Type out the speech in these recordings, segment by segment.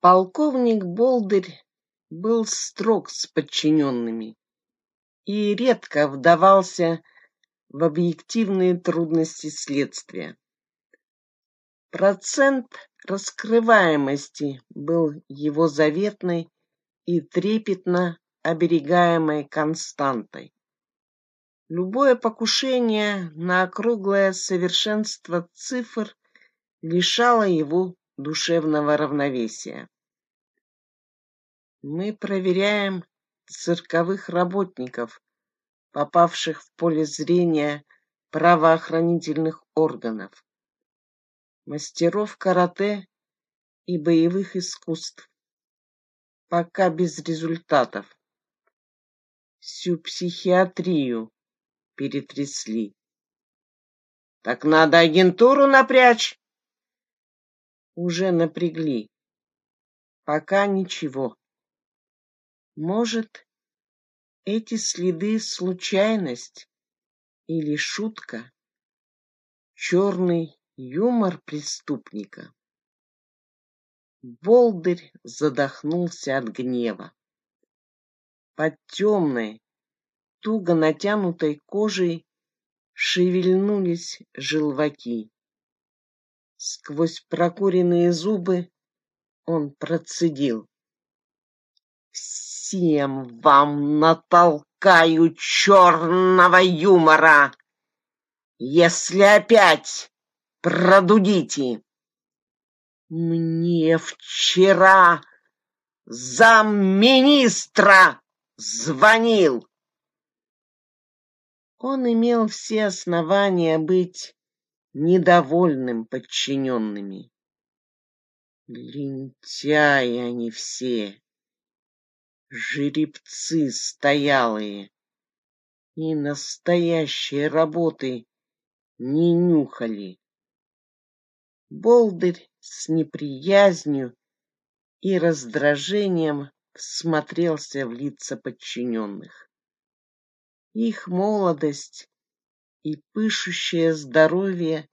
Полковник Болдырь был строг с подчиненными и редко вдавался в объективные трудности следствия. Процент раскрываемости был его заветной и трепетно оберегаемой константой. Любое покушение на округлое совершенство цифр лишало его душевного равновесия. Мы проверяем цирковых работников, попавших в поле зрения правоохранительных органов, мастеров карате и боевых искусств, пока без результатов. Всю психиатрию перетрясли. Так надо агентуру напрячь уже напрягли. Пока ничего. Может, эти следы — случайность или шутка? Черный юмор преступника? Болдырь задохнулся от гнева. Под темной, туго натянутой кожей шевельнулись желваки. Сквозь прокуренные зубы он процедил. «Всем вам натолкаю черного юмора, если опять продудите. Мне вчера замминистра звонил. Он имел все основания быть недовольным подчиненными. Лентяи они все, жеребцы стоялые, и настоящей работы не нюхали. Болдырь с неприязнью и раздражением смотрелся в лица подчиненных. Их молодость и пышущее здоровье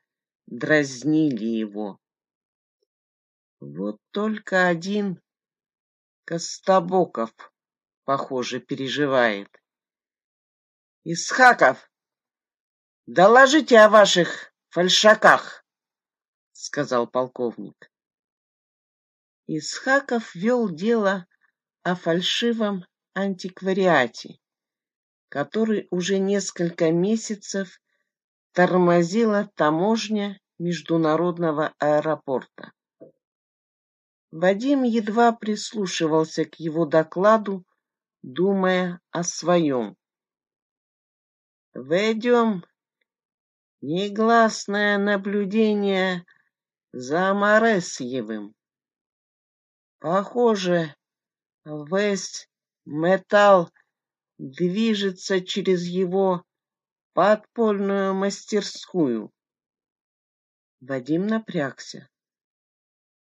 дразнили его. Вот только один Костобоков, похоже, переживает. «Исхаков, доложите о ваших фальшаках», — сказал полковник. Исхаков вел дело о фальшивом антиквариате который уже несколько месяцев тормозила таможня международного аэропорта. Вадим едва прислушивался к его докладу, думая о своем. Ведем негласное наблюдение за Моресьевым. Похоже, весь металл движется через его подпольную мастерскую. Вадим напрягся.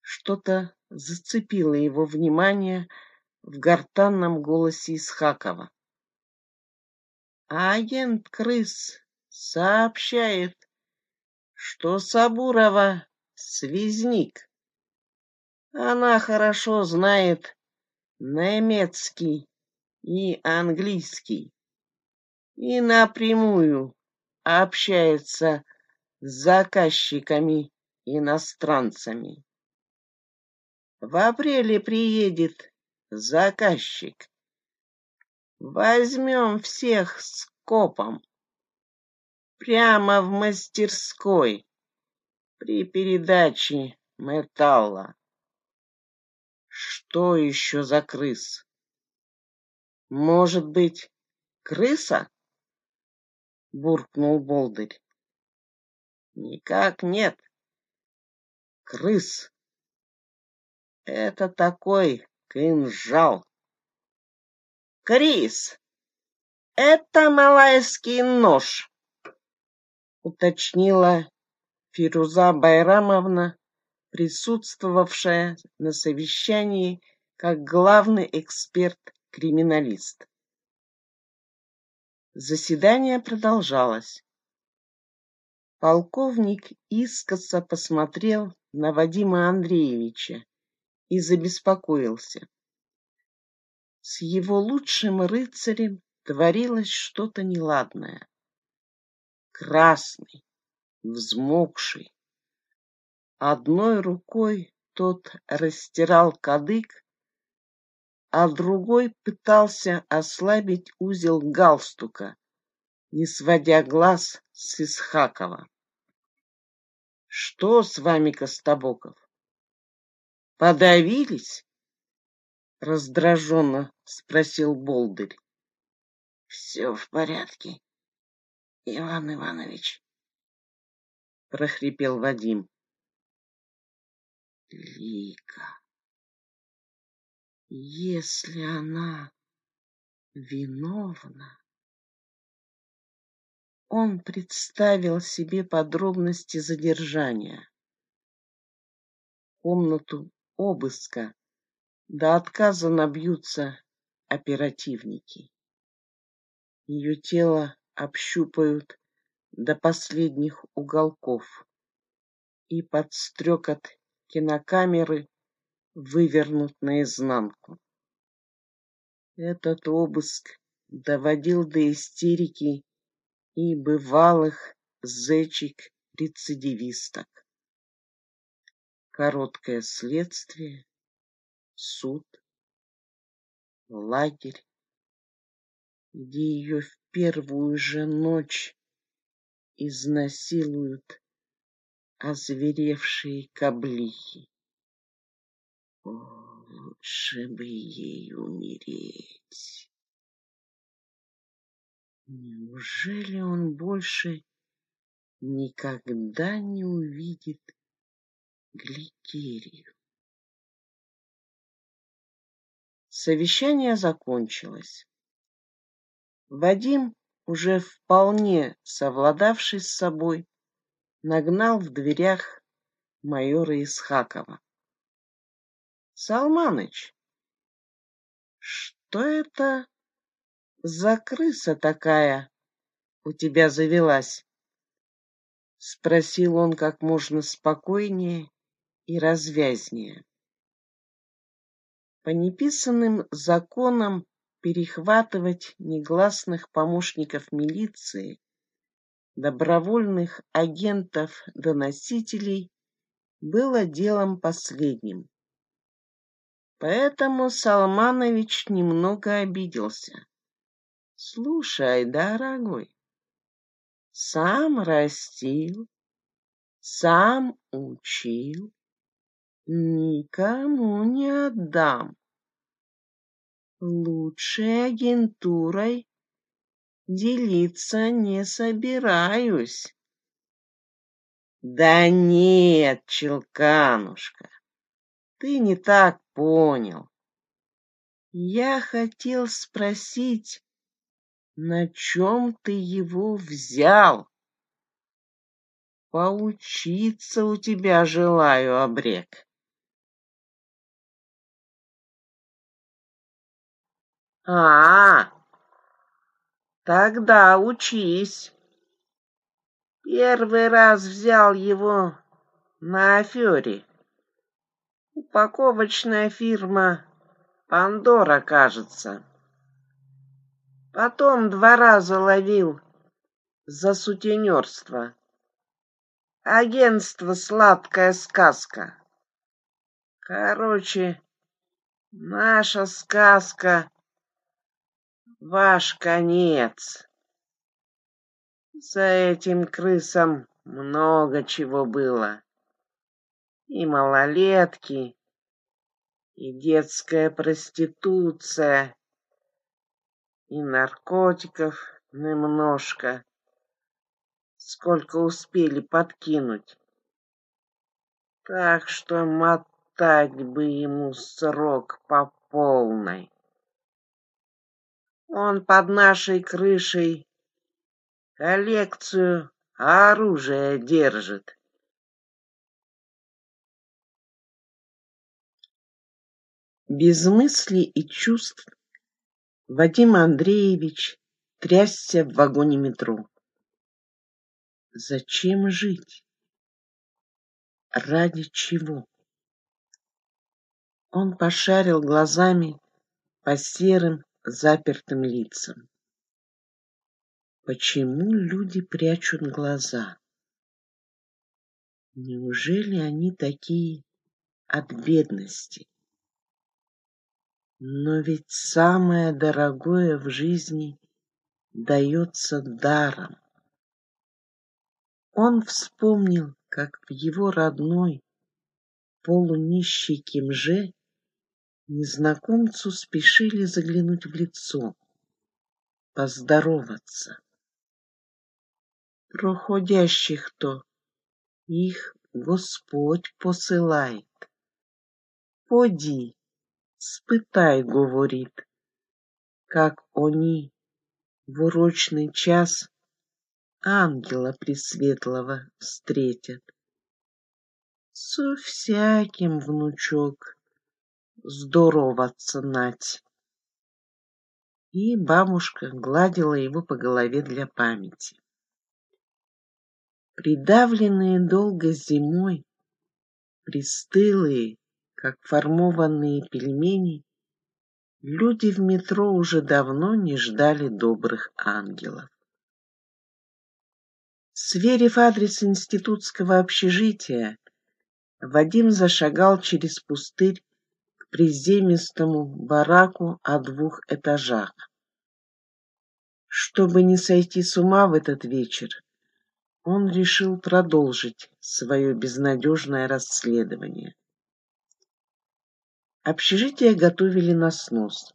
Что-то зацепило его внимание в гортанном голосе Исхакова. Агент Крыс сообщает, что Сабурова связник. Она хорошо знает немецкий и английский, и напрямую общается с заказчиками-иностранцами. В апреле приедет заказчик. Возьмем всех с копом. Прямо в мастерской при передаче металла. Что еще за крыс? Может быть, крыса? Буркнул Болдырь. Никак нет. Крыс. Это такой кинжал. Крис, это малайский нож, уточнила Фируза Байрамовна, присутствовавшая на совещании как главный эксперт криминалист. Заседание продолжалось. Полковник искоса посмотрел на Вадима Андреевича и забеспокоился. С его лучшим рыцарем творилось что-то неладное. Красный, взмокший. Одной рукой тот растирал кадык, а другой пытался ослабить узел галстука, не сводя глаз с Исхакова. — Что с вами, Костобоков? Подавились? — раздраженно спросил Болдырь. — Все в порядке, Иван Иванович, — прохрипел Вадим. Лика, если она виновна... Он представил себе подробности задержания. Комнату обыска. До отказа набьются оперативники. Ее тело общупают до последних уголков и под стрекот кинокамеры вывернут наизнанку. Этот обыск доводил до истерики и бывалых зечек-рецидивисток. Короткое следствие, суд, лагерь, где ее в первую же ночь изнасилуют озверевшие каблихи. О, лучше бы ей умереть. Неужели он больше никогда не увидит Гликерию? Совещание закончилось. Вадим, уже вполне совладавший с собой, нагнал в дверях майора Исхакова. — Салманыч, что это за крыса такая у тебя завелась? — спросил он как можно спокойнее и развязнее. По неписанным законам перехватывать негласных помощников милиции, добровольных агентов-доносителей было делом последним. Поэтому Салманович немного обиделся. Слушай, дорогой, сам растил, сам учил, никому не отдам. Лучшей агентурой делиться не собираюсь. Да нет, Челканушка, ты не так понял. Я хотел спросить, на чем ты его взял? Поучиться у тебя желаю, обрек. А, тогда учись. Первый раз взял его на афере. Упаковочная фирма Пандора, кажется. Потом два раза ловил за сутенерство. Агентство «Сладкая сказка». Короче, наша сказка — ваш конец. За этим крысом много чего было. И малолетки, и детская проституция, и наркотиков немножко, сколько успели подкинуть. Так что мотать бы ему срок по полной. Он под нашей крышей коллекцию оружия держит. Без мыслей и чувств Вадим Андреевич трясся в вагоне метро. Зачем жить? Ради чего? Он пошарил глазами по серым запертым лицам. Почему люди прячут глаза? Неужели они такие от бедности? Но ведь самое дорогое в жизни дается даром. Он вспомнил, как в его родной полунищей Кимже незнакомцу спешили заглянуть в лицо, поздороваться. Проходящих-то их Господь посылает. Поди, спытай, говорит, как они в урочный час ангела пресветлого встретят. Со всяким, внучок, здороваться нать. И бабушка гладила его по голове для памяти. Придавленные долго зимой, пристылые, как формованные пельмени, люди в метро уже давно не ждали добрых ангелов. Сверив адрес институтского общежития, Вадим зашагал через пустырь к приземистому бараку о двух этажах. Чтобы не сойти с ума в этот вечер, он решил продолжить свое безнадежное расследование. Общежитие готовили на снос,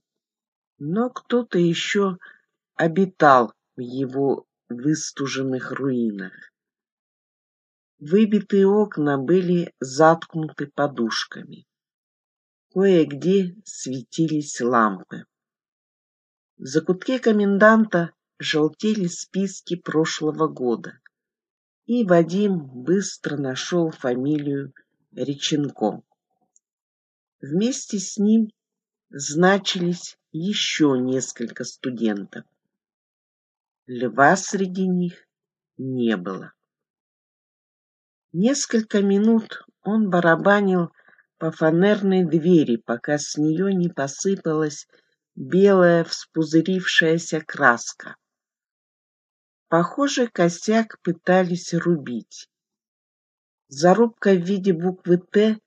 но кто-то еще обитал в его выстуженных руинах. Выбитые окна были заткнуты подушками. Кое-где светились лампы. В закутке коменданта желтели списки прошлого года и Вадим быстро нашел фамилию Реченко. Вместе с ним значились еще несколько студентов. Льва среди них не было. Несколько минут он барабанил по фанерной двери, пока с нее не посыпалась белая вспузырившаяся краска. Похоже, косяк пытались рубить. Зарубка в виде буквы «Т»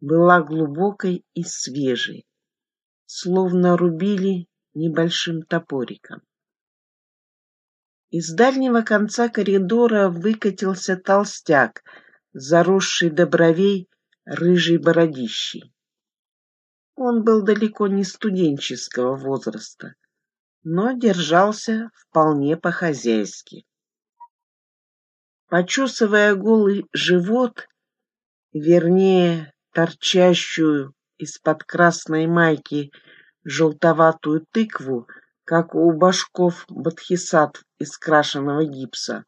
была глубокой и свежей, словно рубили небольшим топориком. Из дальнего конца коридора выкатился толстяк, заросший до бровей рыжей бородищей. Он был далеко не студенческого возраста, но держался вполне по-хозяйски. Почесывая голый живот, вернее, торчащую из-под красной майки желтоватую тыкву, как у башков бодхисаттв из крашеного гипса,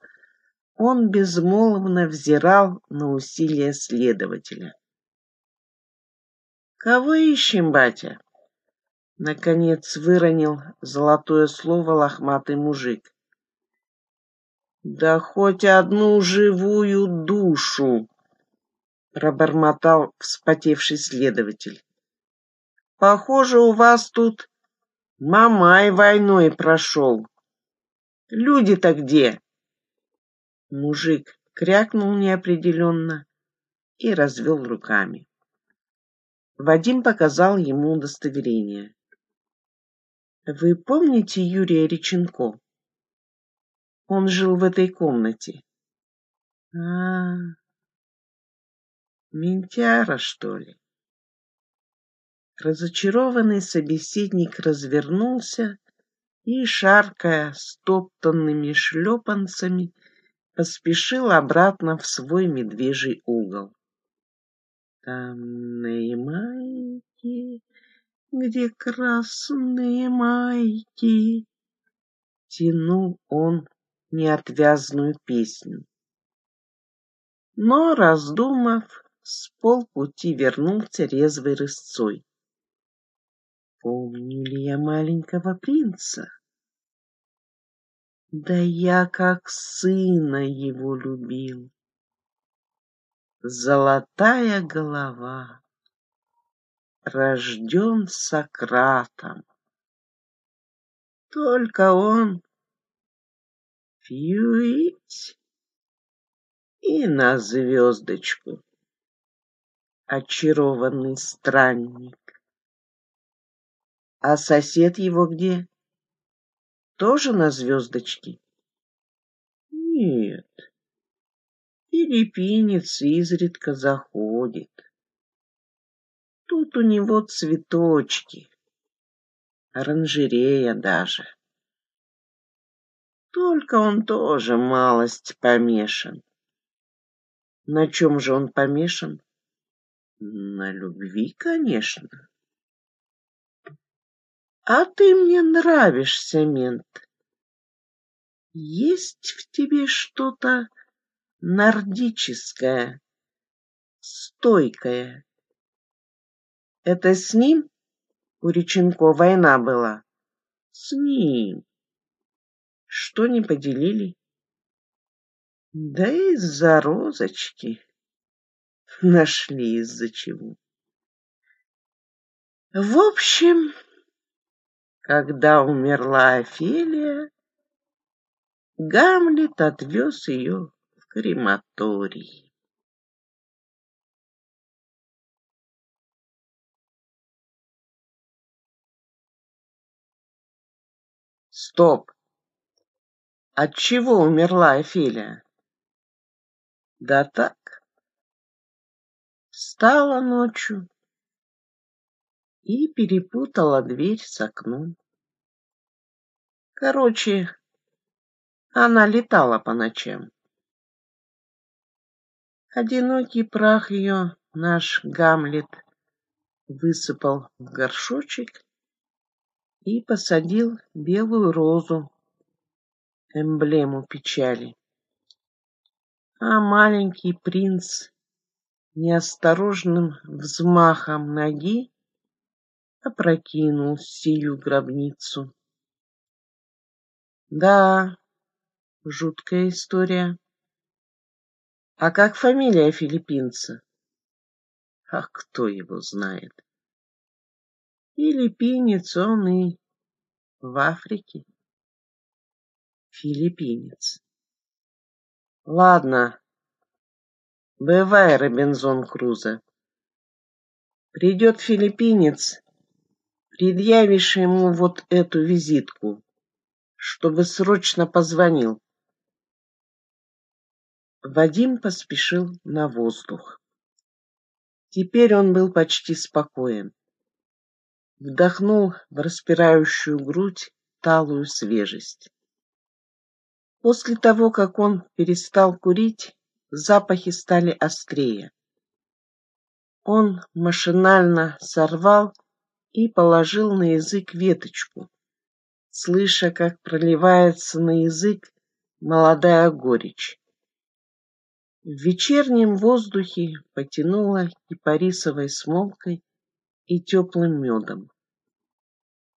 он безмолвно взирал на усилия следователя. «Кого ищем, батя?» Наконец выронил золотое слово лохматый мужик. «Да хоть одну живую душу!» — пробормотал вспотевший следователь. «Похоже, у вас тут Мамай войной прошел. Люди-то где?» Мужик крякнул неопределенно и развел руками. Вадим показал ему удостоверение. Вы помните Юрия Реченко? Он жил в этой комнате. А, -а, -а. Ментяра, что ли? Разочарованный собеседник развернулся и, шаркая стоптанными шлепанцами, поспешил обратно в свой медвежий угол. Там наимайки где красные майки. Тянул он неотвязную песню. Но, раздумав, с полпути вернулся резвой рысцой. Помню ли я маленького принца? Да я как сына его любил. Золотая голова рожден Сократом. Только он фьюить и на звездочку. Очарованный странник. А сосед его где? Тоже на звездочке? Нет. Филиппинец изредка заходит. Тут у него цветочки, оранжерея даже. Только он тоже малость помешан. На чем же он помешан? На любви, конечно. А ты мне нравишься, мент. Есть в тебе что-то нордическое, стойкое. Это с ним у Реченко война была? С ним. Что не поделили? Да из-за розочки. Нашли из-за чего. В общем, когда умерла Офелия, Гамлет отвез ее в крематорий. Стоп! От чего умерла Офелия? Да так. Встала ночью и перепутала дверь с окном. Короче, она летала по ночам. Одинокий прах ее наш Гамлет высыпал в горшочек и посадил белую розу, эмблему печали. А маленький принц неосторожным взмахом ноги опрокинул сию гробницу. Да, жуткая история. А как фамилия филиппинца? А кто его знает? Филиппинец он и в Африке. Филиппинец. Ладно, бывай, Робинзон Крузо. Придет филиппинец, предъявишь ему вот эту визитку, чтобы срочно позвонил. Вадим поспешил на воздух. Теперь он был почти спокоен. Вдохнул в распирающую грудь талую свежесть. После того, как он перестал курить, запахи стали острее. Он машинально сорвал и положил на язык веточку, слыша, как проливается на язык молодая горечь. В вечернем воздухе потянуло кипарисовой смолкой и теплым медом.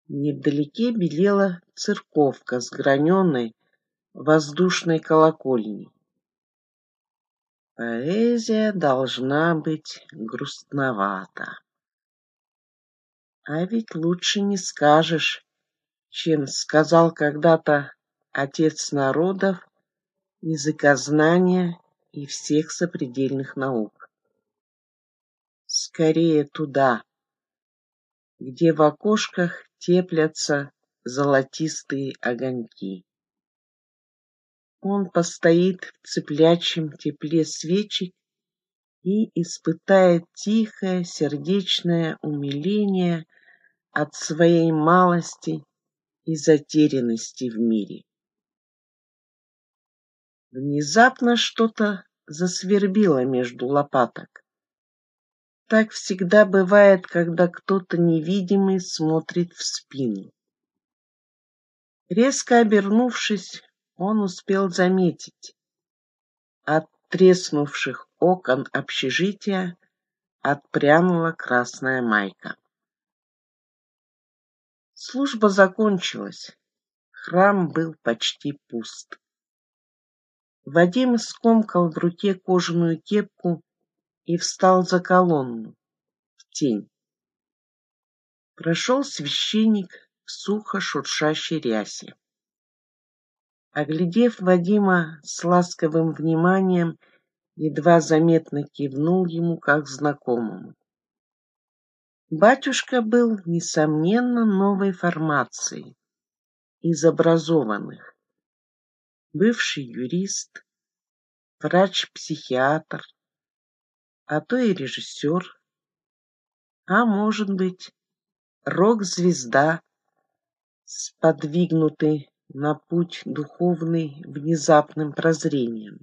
Невдалеке белела церковка с граненой воздушной колокольни. Поэзия должна быть грустновата. А ведь лучше не скажешь, чем сказал когда-то отец народов, языкознания и всех сопредельных наук. Скорее туда, где в окошках теплятся золотистые огоньки. Он постоит в цеплячем тепле свечек и испытает тихое сердечное умиление от своей малости и затерянности в мире. Внезапно что-то засвербило между лопаток. Так всегда бывает, когда кто-то невидимый смотрит в спину. Резко обернувшись, он успел заметить. От треснувших окон общежития отпрянула красная майка. Служба закончилась. Храм был почти пуст. Вадим скомкал в руке кожаную кепку и встал за колонну, в тень. Прошел священник в сухо шуршащей рясе. Оглядев Вадима с ласковым вниманием, едва заметно кивнул ему как знакомому. Батюшка был, несомненно, новой формации, из образованных. Бывший юрист, врач-психиатр, а то и режиссер, а может быть, рок-звезда, сподвигнутый на путь духовный внезапным прозрением.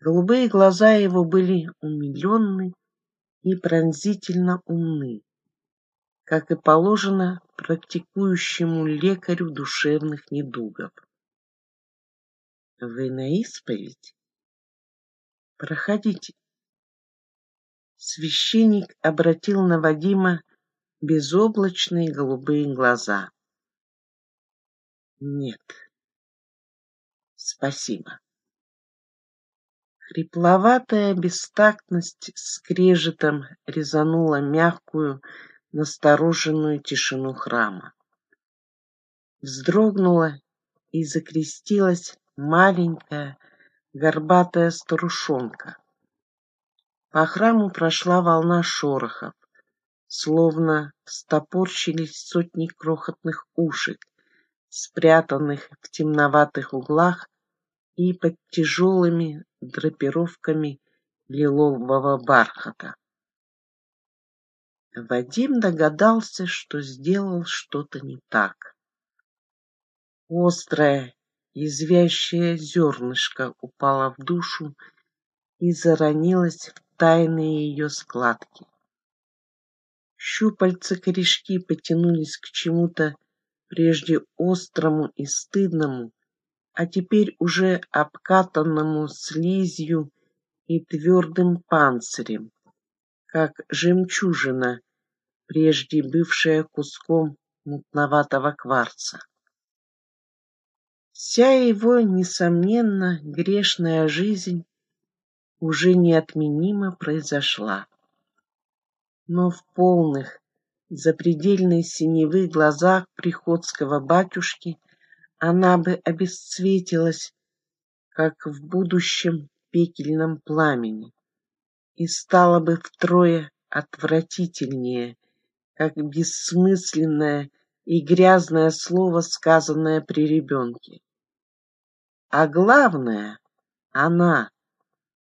Голубые глаза его были умиленны и пронзительно умны, как и положено практикующему лекарю душевных недугов. Вы на исповедь? Проходите. Священник обратил на Вадима безоблачные голубые глаза. Нет. Спасибо. Хрипловатая бестактность скрежетом резанула мягкую, настороженную тишину храма. Вздрогнула и закрестилась маленькая, горбатая старушонка. По храму прошла волна шорохов, словно стопорщились сотни крохотных ушек, спрятанных в темноватых углах и под тяжелыми драпировками лилового бархата. Вадим догадался, что сделал что-то не так. Острое, извящее зернышко упало в душу и заронилось в тайные ее складки. Щупальца корешки потянулись к чему-то прежде острому и стыдному, а теперь уже обкатанному слизью и твердым панцирем, как жемчужина, прежде бывшая куском мутноватого кварца. Вся его, несомненно, грешная жизнь уже неотменимо произошла. Но в полных, запредельной синевы глазах приходского батюшки она бы обесцветилась, как в будущем пекельном пламени, и стала бы втрое отвратительнее, как бессмысленное и грязное слово, сказанное при ребенке. А главное, она,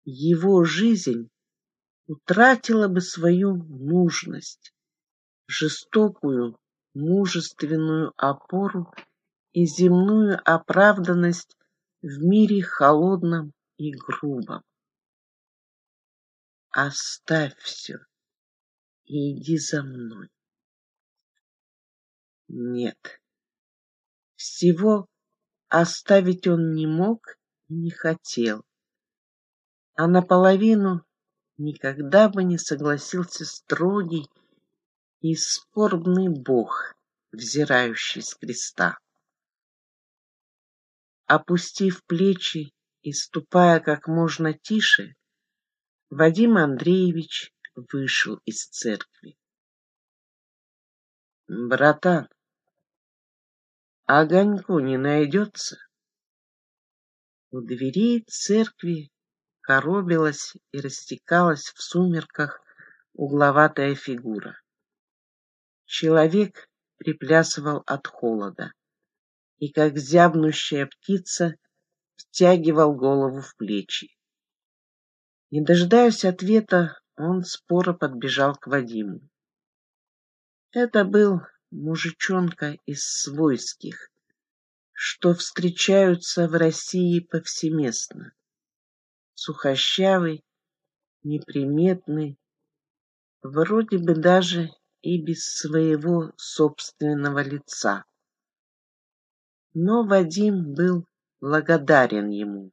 его жизнь, утратила бы свою нужность, жестокую, мужественную опору и земную оправданность в мире холодном и грубом. Оставь все и иди за мной. Нет, всего оставить он не мог и не хотел, а наполовину никогда бы не согласился строгий и скорбный Бог, взирающий с креста. Опустив плечи и ступая как можно тише, Вадим Андреевич вышел из церкви. «Братан, огоньку не найдется?» У дверей церкви коробилась и растекалась в сумерках угловатая фигура. Человек приплясывал от холода и, как зябнущая птица, втягивал голову в плечи. Не дожидаясь ответа, он споро подбежал к Вадиму. Это был мужичонка из свойских, что встречаются в России повсеместно. Сухощавый, неприметный, вроде бы даже и без своего собственного лица. Но Вадим был благодарен ему.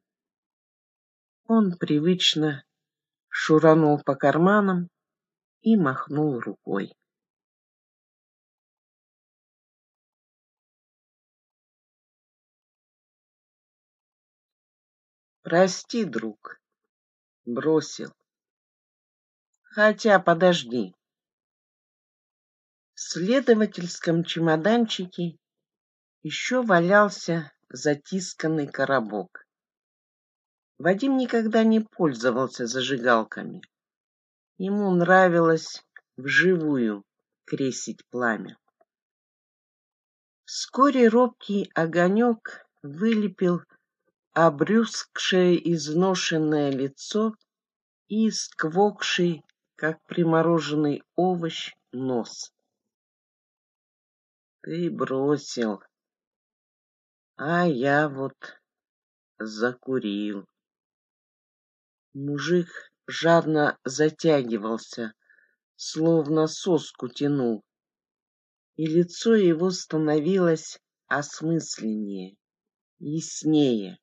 Он привычно шуранул по карманам и махнул рукой. Прости, друг, бросил. Хотя подожди. Следовательском чемоданчике еще валялся затисканный коробок. Вадим никогда не пользовался зажигалками. Ему нравилось вживую кресить пламя. Вскоре робкий огонек вылепил обрюзгшее изношенное лицо и сквокший, как примороженный овощ, нос. Ты бросил, а я вот закурил. Мужик жадно затягивался, словно соску тянул, и лицо его становилось осмысленнее, яснее.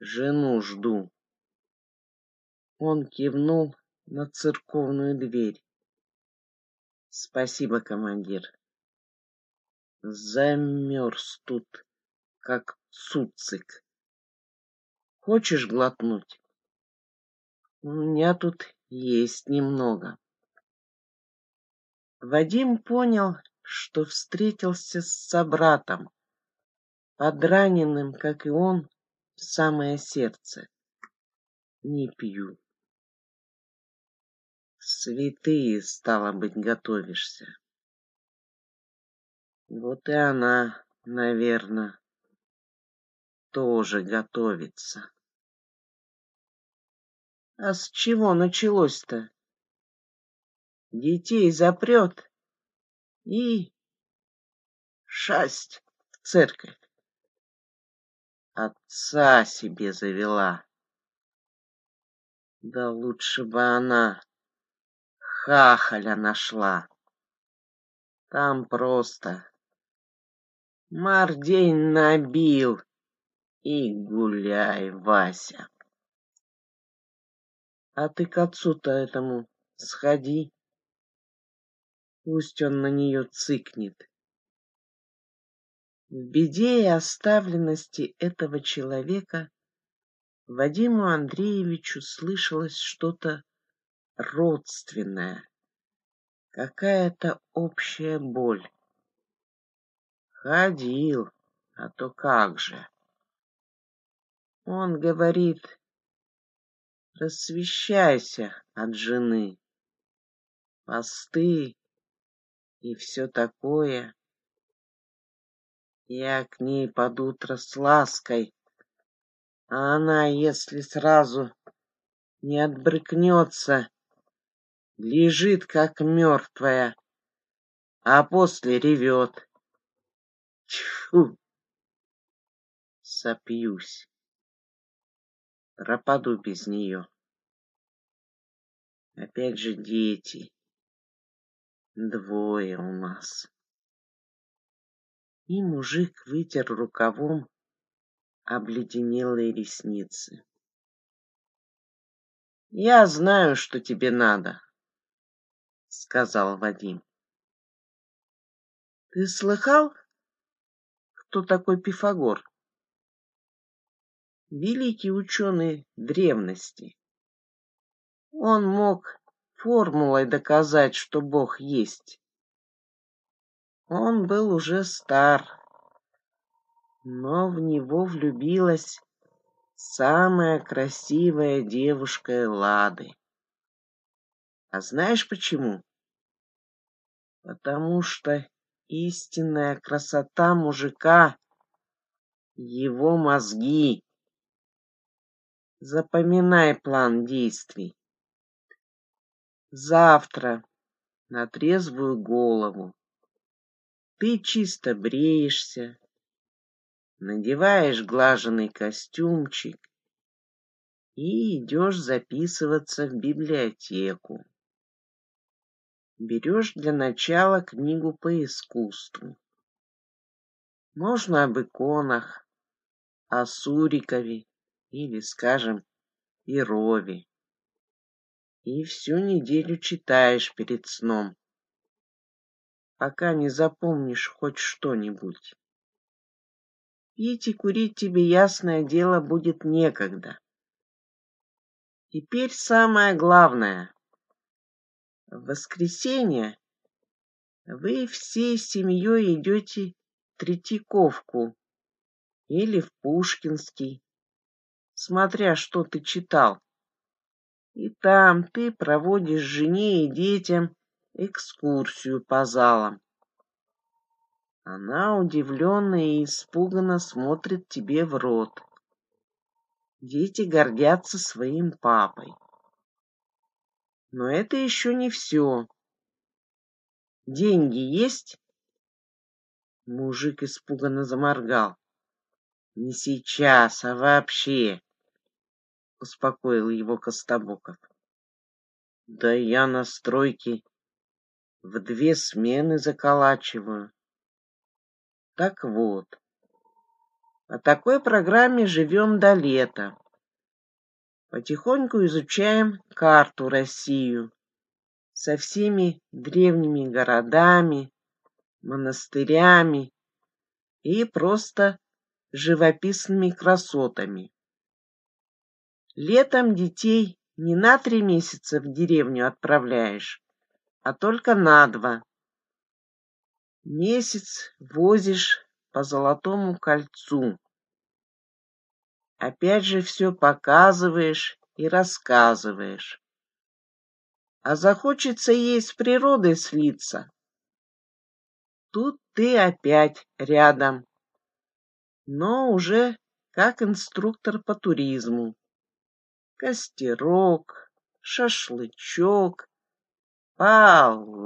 Жену жду. Он кивнул на церковную дверь. Спасибо, командир. Замерз тут, как цуцик. Хочешь глотнуть? У меня тут есть немного. Вадим понял, что встретился с собратом, подраненным, как и он, в самое сердце. Не пью. Святые, стало быть, готовишься. Вот и она, наверное, тоже готовится. А с чего началось-то? Детей запрет и шасть в церковь. Отца себе завела. Да лучше бы она хахаля нашла. Там просто мардень набил и гуляй, Вася. А ты к отцу-то этому сходи. Пусть он на нее цыкнет. В беде и оставленности этого человека Вадиму Андреевичу слышалось что-то родственное, какая-то общая боль. Ходил, а то как же. Он говорит, Просвещайся от жены. Посты и все такое. Я к ней под утро с лаской, а она, если сразу не отбрыкнется, лежит как мертвая, а после ревет. Тьфу! Сопьюсь пропаду без нее. Опять же дети. Двое у нас. И мужик вытер рукавом обледенелые ресницы. «Я знаю, что тебе надо», — сказал Вадим. «Ты слыхал, кто такой Пифагор?» великий ученый древности. Он мог формулой доказать, что Бог есть. Он был уже стар, но в него влюбилась самая красивая девушка Эллады. А знаешь почему? Потому что истинная красота мужика — его мозги. Запоминай план действий. Завтра на трезвую голову ты чисто бреешься, надеваешь глаженный костюмчик и идешь записываться в библиотеку. Берешь для начала книгу по искусству. Можно об иконах, о Сурикове или, скажем, Ирови. И всю неделю читаешь перед сном, пока не запомнишь хоть что-нибудь. Пить и курить тебе, ясное дело, будет некогда. Теперь самое главное. В воскресенье Вы всей семьей идете в Третьяковку или в Пушкинский, смотря что ты читал. И там ты проводишь жене и детям экскурсию по залам. Она удивленно и испуганно смотрит тебе в рот. Дети гордятся своим папой. Но это еще не все. Деньги есть? Мужик испуганно заморгал. Не сейчас, а вообще, успокоил его Костобоков. Да я на стройке в две смены заколачиваю. Так вот, по такой программе живем до лета. Потихоньку изучаем карту Россию со всеми древними городами, монастырями и просто живописными красотами. Летом детей не на три месяца в деревню отправляешь, а только на два. Месяц возишь по золотому кольцу. Опять же все показываешь и рассказываешь. А захочется ей с природой слиться. Тут ты опять рядом, но уже как инструктор по туризму. Костерок, шашлычок, палаточка.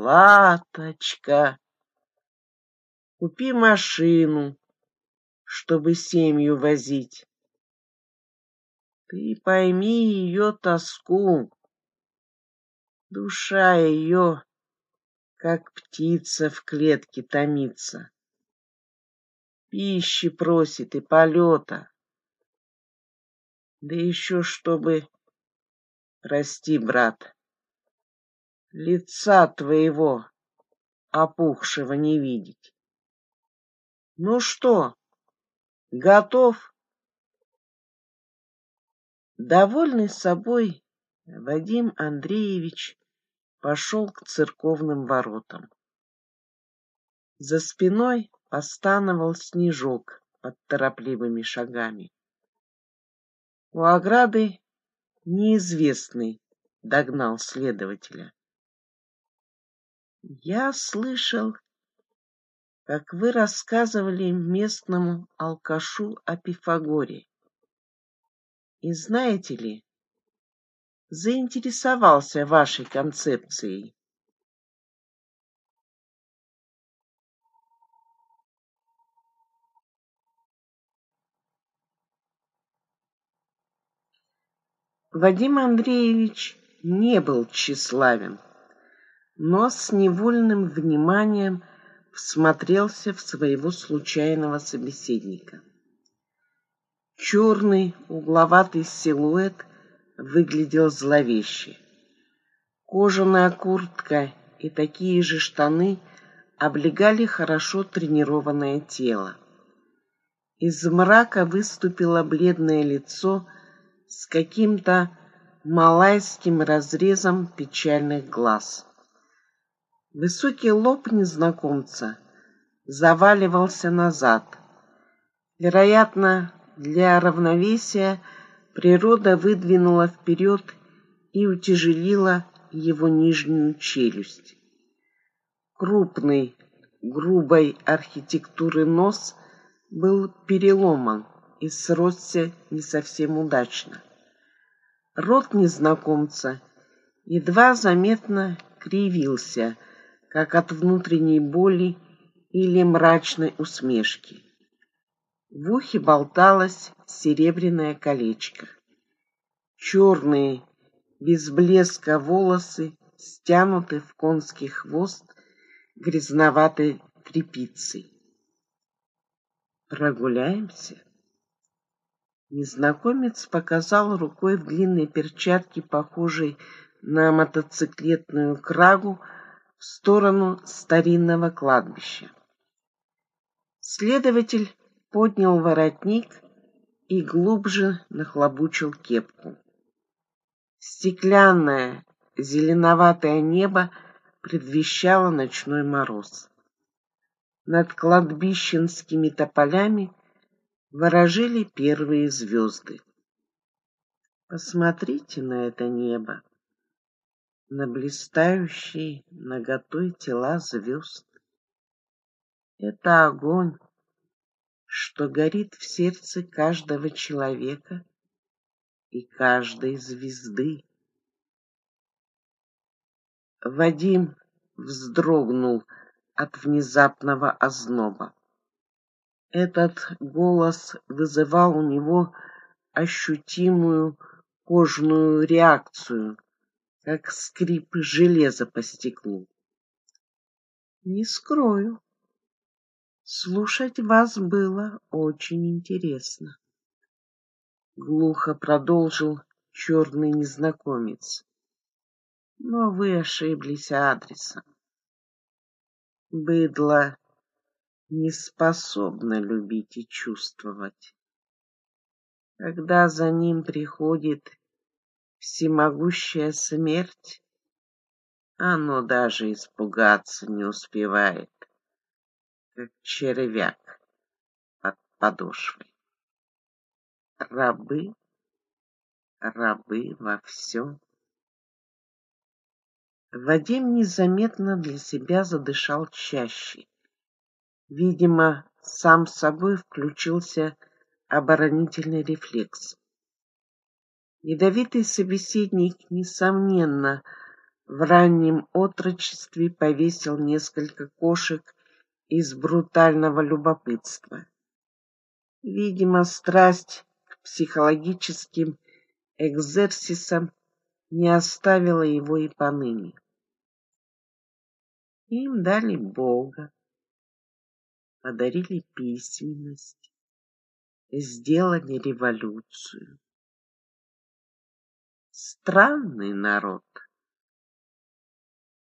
Купи машину, чтобы семью возить. Ты пойми ее тоску. Душа ее, как птица в клетке томится. Пищи просит и полета. Да еще чтобы... Прости, брат, лица твоего опухшего не видеть. Ну что, готов? Довольный собой, Вадим Андреевич пошел к церковным воротам. За спиной постановал снежок под торопливыми шагами. У ограды неизвестный догнал следователя. Я слышал, как вы рассказывали местному алкашу о Пифагоре. И знаете ли, заинтересовался вашей концепцией. Вадим Андреевич не был тщеславен, но с невольным вниманием всмотрелся в своего случайного собеседника. Черный угловатый силуэт выглядел зловеще. Кожаная куртка и такие же штаны облегали хорошо тренированное тело. Из мрака выступило бледное лицо с каким-то малайским разрезом печальных глаз. Высокий лоб незнакомца заваливался назад. Вероятно, для равновесия природа выдвинула вперед и утяжелила его нижнюю челюсть. Крупный, грубой архитектуры нос был переломан и сросся не совсем удачно. Рот незнакомца едва заметно кривился, как от внутренней боли или мрачной усмешки. В ухе болталось серебряное колечко. Черные, без блеска волосы стянуты в конский хвост грязноватой тряпицей. Прогуляемся? Незнакомец показал рукой в длинной перчатке, похожей на мотоциклетную крагу, в сторону старинного кладбища. Следователь поднял воротник и глубже нахлобучил кепку. Стеклянное зеленоватое небо предвещало ночной мороз. Над кладбищенскими тополями ворожили первые звезды. Посмотрите на это небо, на блистающие наготой тела звезд. Это огонь, что горит в сердце каждого человека и каждой звезды. Вадим вздрогнул от внезапного озноба. Этот голос вызывал у него ощутимую кожную реакцию, как скрип железа по стеклу. Не скрою, слушать вас было очень интересно. Глухо продолжил черный незнакомец. Но вы ошиблись адресом. Быдло не способно любить и чувствовать. Когда за ним приходит всемогущая смерть, оно даже испугаться не успевает, как червяк под подошвой. Рабы, рабы во всем. Вадим незаметно для себя задышал чаще. Видимо, сам собой включился оборонительный рефлекс. Ядовитый собеседник, несомненно, в раннем отрочестве повесил несколько кошек из брутального любопытства. Видимо, страсть к психологическим экзерсисам не оставила его и поныне. Им дали Бога, подарили письменность, сделали революцию. Странный народ.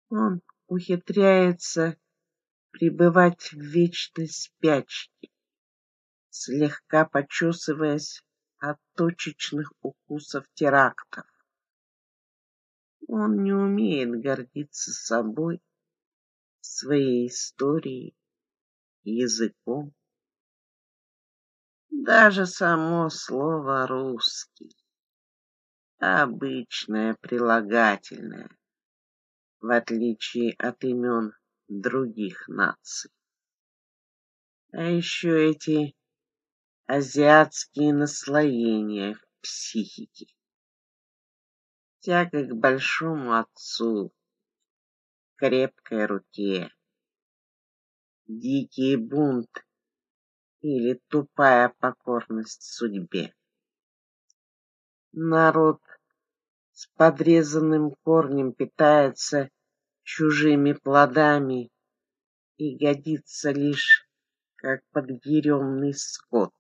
Он ухитряется пребывать в вечной спячке, слегка почесываясь от точечных укусов терактов. Он не умеет гордиться собой своей историей языком. Даже само слово «русский» — обычное прилагательное, в отличие от имен других наций. А еще эти азиатские наслоения в психике. Тяга к большому отцу, крепкой руке, дикий бунт или тупая покорность судьбе. Народ с подрезанным корнем питается чужими плодами и годится лишь как подъеремный скот.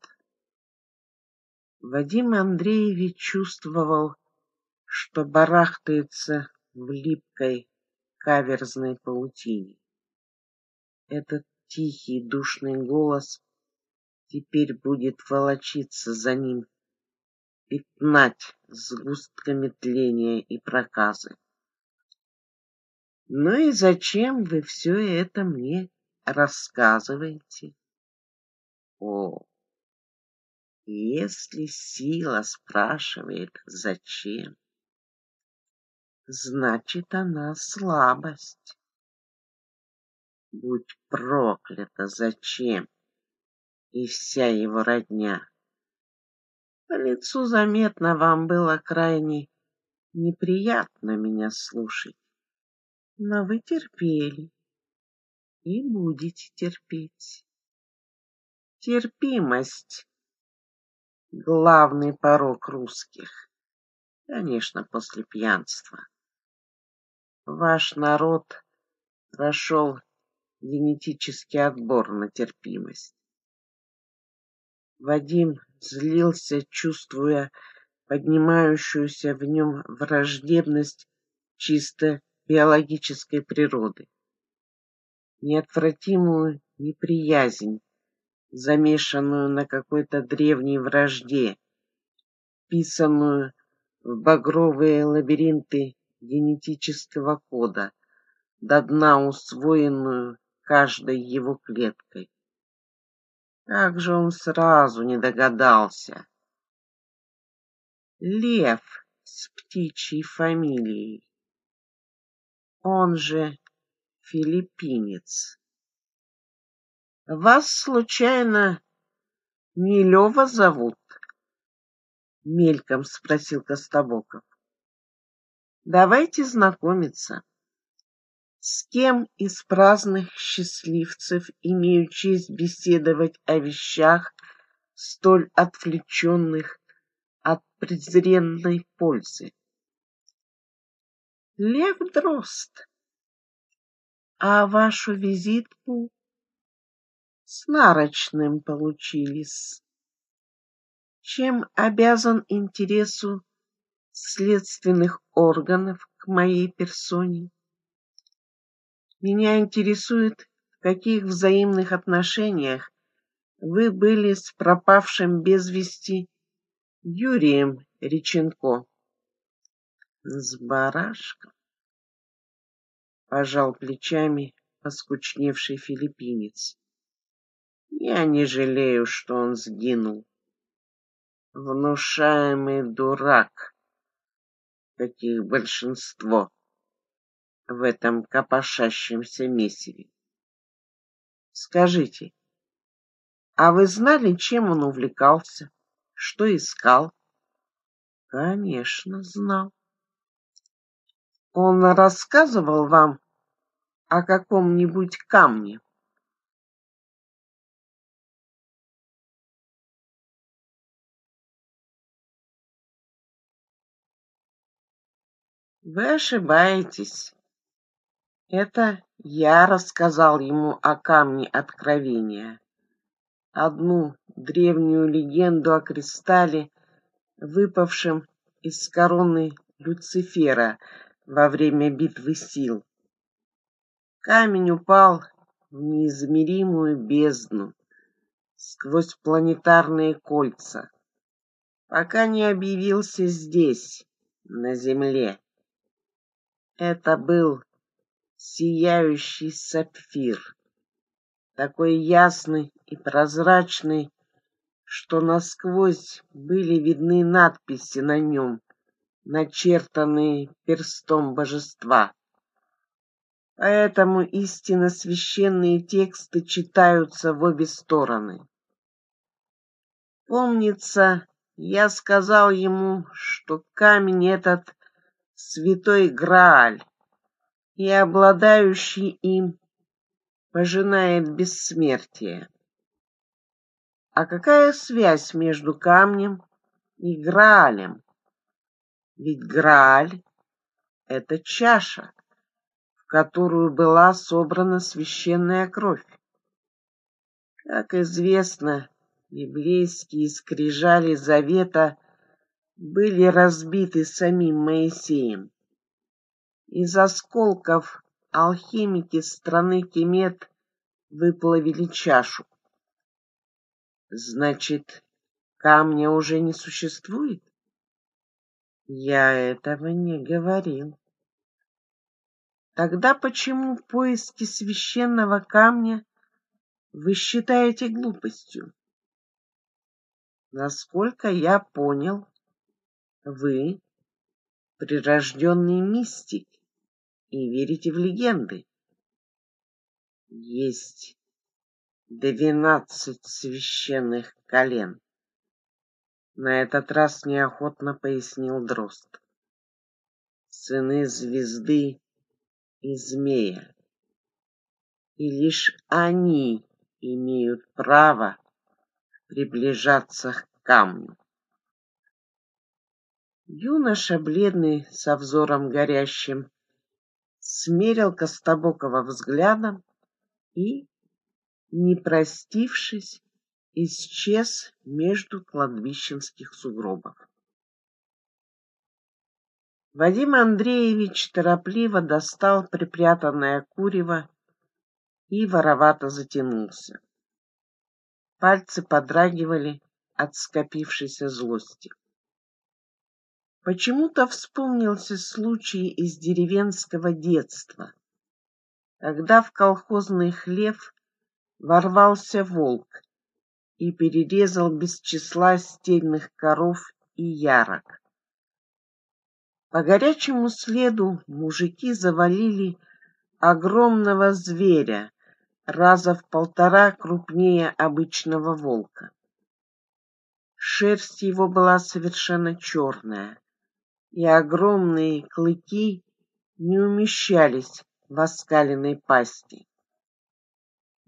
Вадим Андреевич чувствовал, что барахтается в липкой каверзной паутине. Этот тихий душный голос теперь будет волочиться за ним, пятнать сгустками тления и проказы. Ну и зачем вы все это мне рассказываете? О, если сила спрашивает, зачем, значит, она слабость. Будь проклята, зачем? И вся его родня. По лицу заметно вам было крайне неприятно меня слушать. Но вы терпели и будете терпеть. Терпимость — главный порог русских, конечно, после пьянства. Ваш народ прошел генетический отбор на терпимость. Вадим злился, чувствуя поднимающуюся в нем враждебность чисто биологической природы, неотвратимую неприязнь, замешанную на какой-то древней вражде, писанную в багровые лабиринты генетического кода, до дна усвоенную каждой его клеткой. Как же он сразу не догадался? Лев с птичьей фамилией. Он же филиппинец. Вас, случайно, не Лева зовут? Мельком спросил Костобоков. Давайте знакомиться. С кем из праздных счастливцев имею честь беседовать о вещах, столь отвлеченных от презренной пользы? Лев Дрозд, а вашу визитку с нарочным получились. Чем обязан интересу следственных органов к моей персоне? Меня интересует, в каких взаимных отношениях вы были с пропавшим без вести Юрием Реченко. С барашком. Пожал плечами поскучневший филиппинец. Я не жалею, что он сгинул. Внушаемый дурак, каких большинство в этом копошащемся месиве. Скажите, а вы знали, чем он увлекался? Что искал? Конечно, знал. Он рассказывал вам о каком-нибудь камне? Вы ошибаетесь. Это я рассказал ему о камне откровения. Одну древнюю легенду о кристалле, выпавшем из короны Люцифера во время битвы сил. Камень упал в неизмеримую бездну сквозь планетарные кольца, пока не объявился здесь, на Земле. Это был сияющий сапфир, такой ясный и прозрачный, что насквозь были видны надписи на нем, начертанные перстом божества. Поэтому истинно священные тексты читаются в обе стороны. Помнится, я сказал ему, что камень этот — святой Грааль, и обладающий им пожинает бессмертие. А какая связь между камнем и Граалем? Ведь Грааль — это чаша, в которую была собрана священная кровь. Как известно, библейские скрижали завета были разбиты самим Моисеем. Из осколков алхимики страны Кемет выплавили чашу. Значит, камня уже не существует? Я этого не говорил. Тогда почему поиски священного камня вы считаете глупостью? Насколько я понял, вы прирожденный мистик и верите в легенды. Есть двенадцать священных колен. На этот раз неохотно пояснил Дрозд. Сыны звезды и змея. И лишь они имеют право приближаться к камню. Юноша, бледный, со взором горящим, смерил Костобокова взглядом и, не простившись, исчез между кладбищенских сугробов. Вадим Андреевич торопливо достал припрятанное курево и воровато затянулся. Пальцы подрагивали от скопившейся злости. Почему-то вспомнился случай из деревенского детства, когда в колхозный хлев ворвался волк и перерезал без числа стельных коров и ярок. По горячему следу мужики завалили огромного зверя, раза в полтора крупнее обычного волка. Шерсть его была совершенно черная, и огромные клыки не умещались в оскаленной пасти.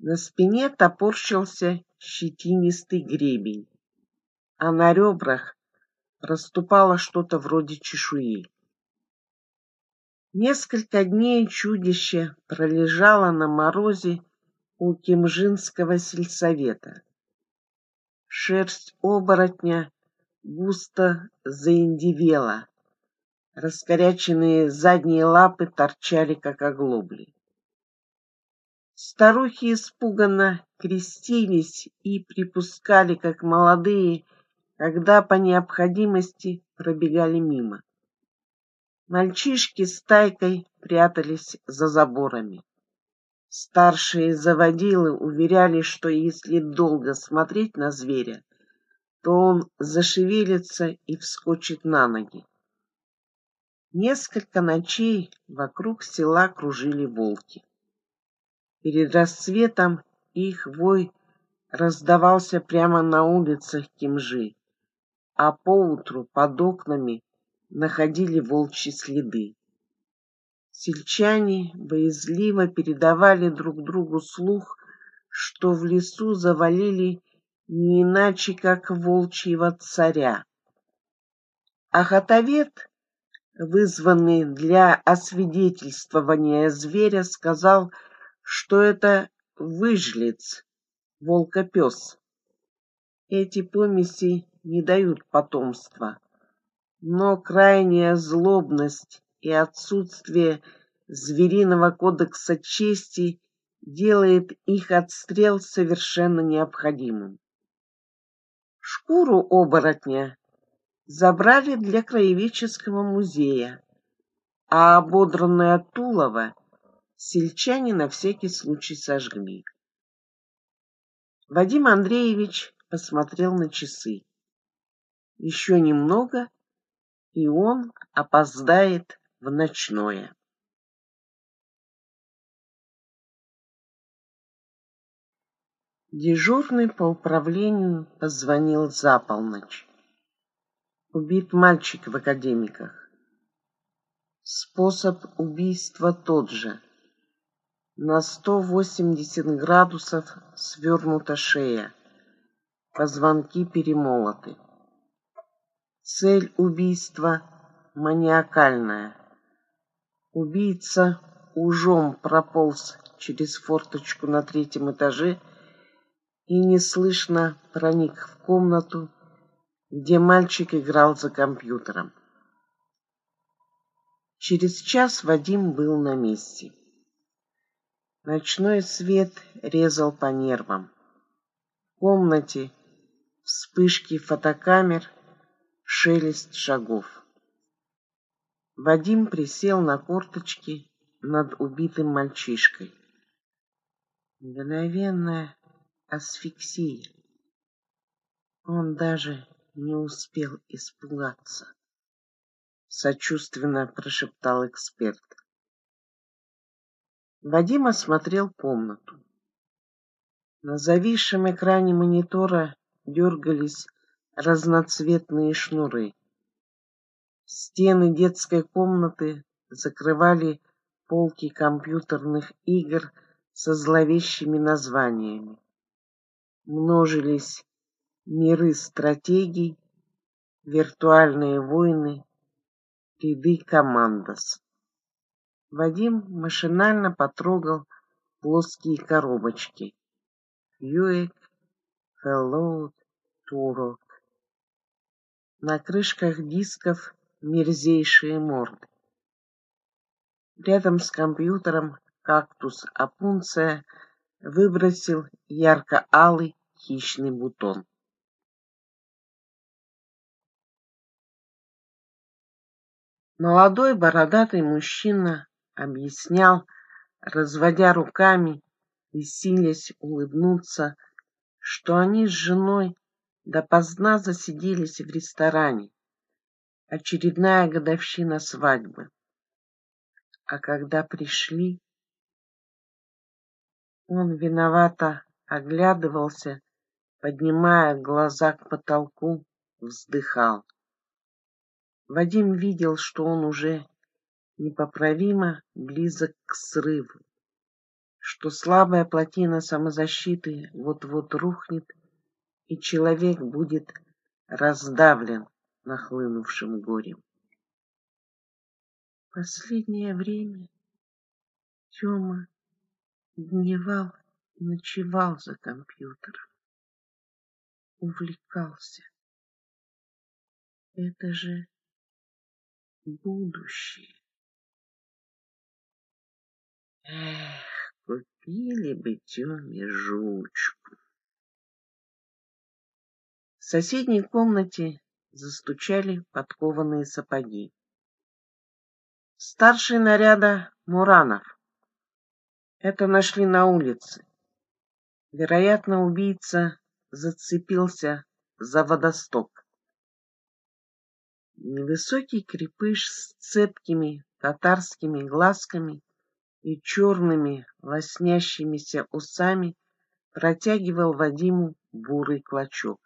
На спине топорщился щетинистый гребень, а на ребрах проступало что-то вроде чешуи. Несколько дней чудище пролежало на морозе у Кимжинского сельсовета. Шерсть оборотня густо заиндивела, раскоряченные задние лапы торчали, как оглобли. Старухи испуганно крестились и припускали, как молодые, когда по необходимости пробегали мимо. Мальчишки с тайкой прятались за заборами. Старшие заводилы уверяли, что если долго смотреть на зверя, то он зашевелится и вскочит на ноги. Несколько ночей вокруг села кружили волки. Перед рассветом их вой раздавался прямо на улицах Кимжи, а поутру под окнами находили волчьи следы. Сельчане боязливо передавали друг другу слух, что в лесу завалили не иначе, как волчьего царя. А вызванный для освидетельствования зверя, сказал, что это выжлец, волкопес. Эти помеси не дают потомства, но крайняя злобность и отсутствие звериного кодекса чести делает их отстрел совершенно необходимым. Шкуру оборотня забрали для краеведческого музея, а ободранное тулово сельчане на всякий случай сожгли. Вадим Андреевич посмотрел на часы. Еще немного, и он опоздает в ночное. Дежурный по управлению позвонил за полночь. Убит мальчик в академиках. Способ убийства тот же. На 180 градусов свернута шея. Позвонки перемолоты. Цель убийства маниакальная. Убийца ужом прополз через форточку на третьем этаже и неслышно проник в комнату, где мальчик играл за компьютером. Через час Вадим был на месте. Ночной свет резал по нервам. В комнате вспышки фотокамер, шелест шагов. Вадим присел на корточки над убитым мальчишкой. Мгновенная асфиксия. Он даже не успел испугаться. Сочувственно прошептал эксперт. Вадим осмотрел комнату. На зависшем экране монитора дергались разноцветные шнуры. Стены детской комнаты закрывали полки компьютерных игр со зловещими названиями. Множились миры стратегий, виртуальные войны, ряды командос. Вадим машинально потрогал плоские коробочки. Юик, Фэллоуд, Турок. На крышках дисков мерзейшие морды. Рядом с компьютером кактус опунция выбросил ярко-алый хищный бутон. Молодой бородатый мужчина объяснял разводя руками и силясь улыбнуться, что они с женой допоздна засиделись в ресторане. Очередная годовщина свадьбы. А когда пришли, он виновато оглядывался, поднимая глаза к потолку, вздыхал. Вадим видел, что он уже непоправимо близок к срыву, что слабая плотина самозащиты вот-вот рухнет, и человек будет раздавлен нахлынувшим горем. Последнее время Тёма дневал и ночевал за компьютером. Увлекался. Это же будущее. Эх, купили бы Тёме жучку. В соседней комнате застучали подкованные сапоги. Старший наряда Муранов. Это нашли на улице. Вероятно, убийца зацепился за водосток. Невысокий крепыш с цепкими татарскими глазками и черными лоснящимися усами протягивал Вадиму бурый клочок.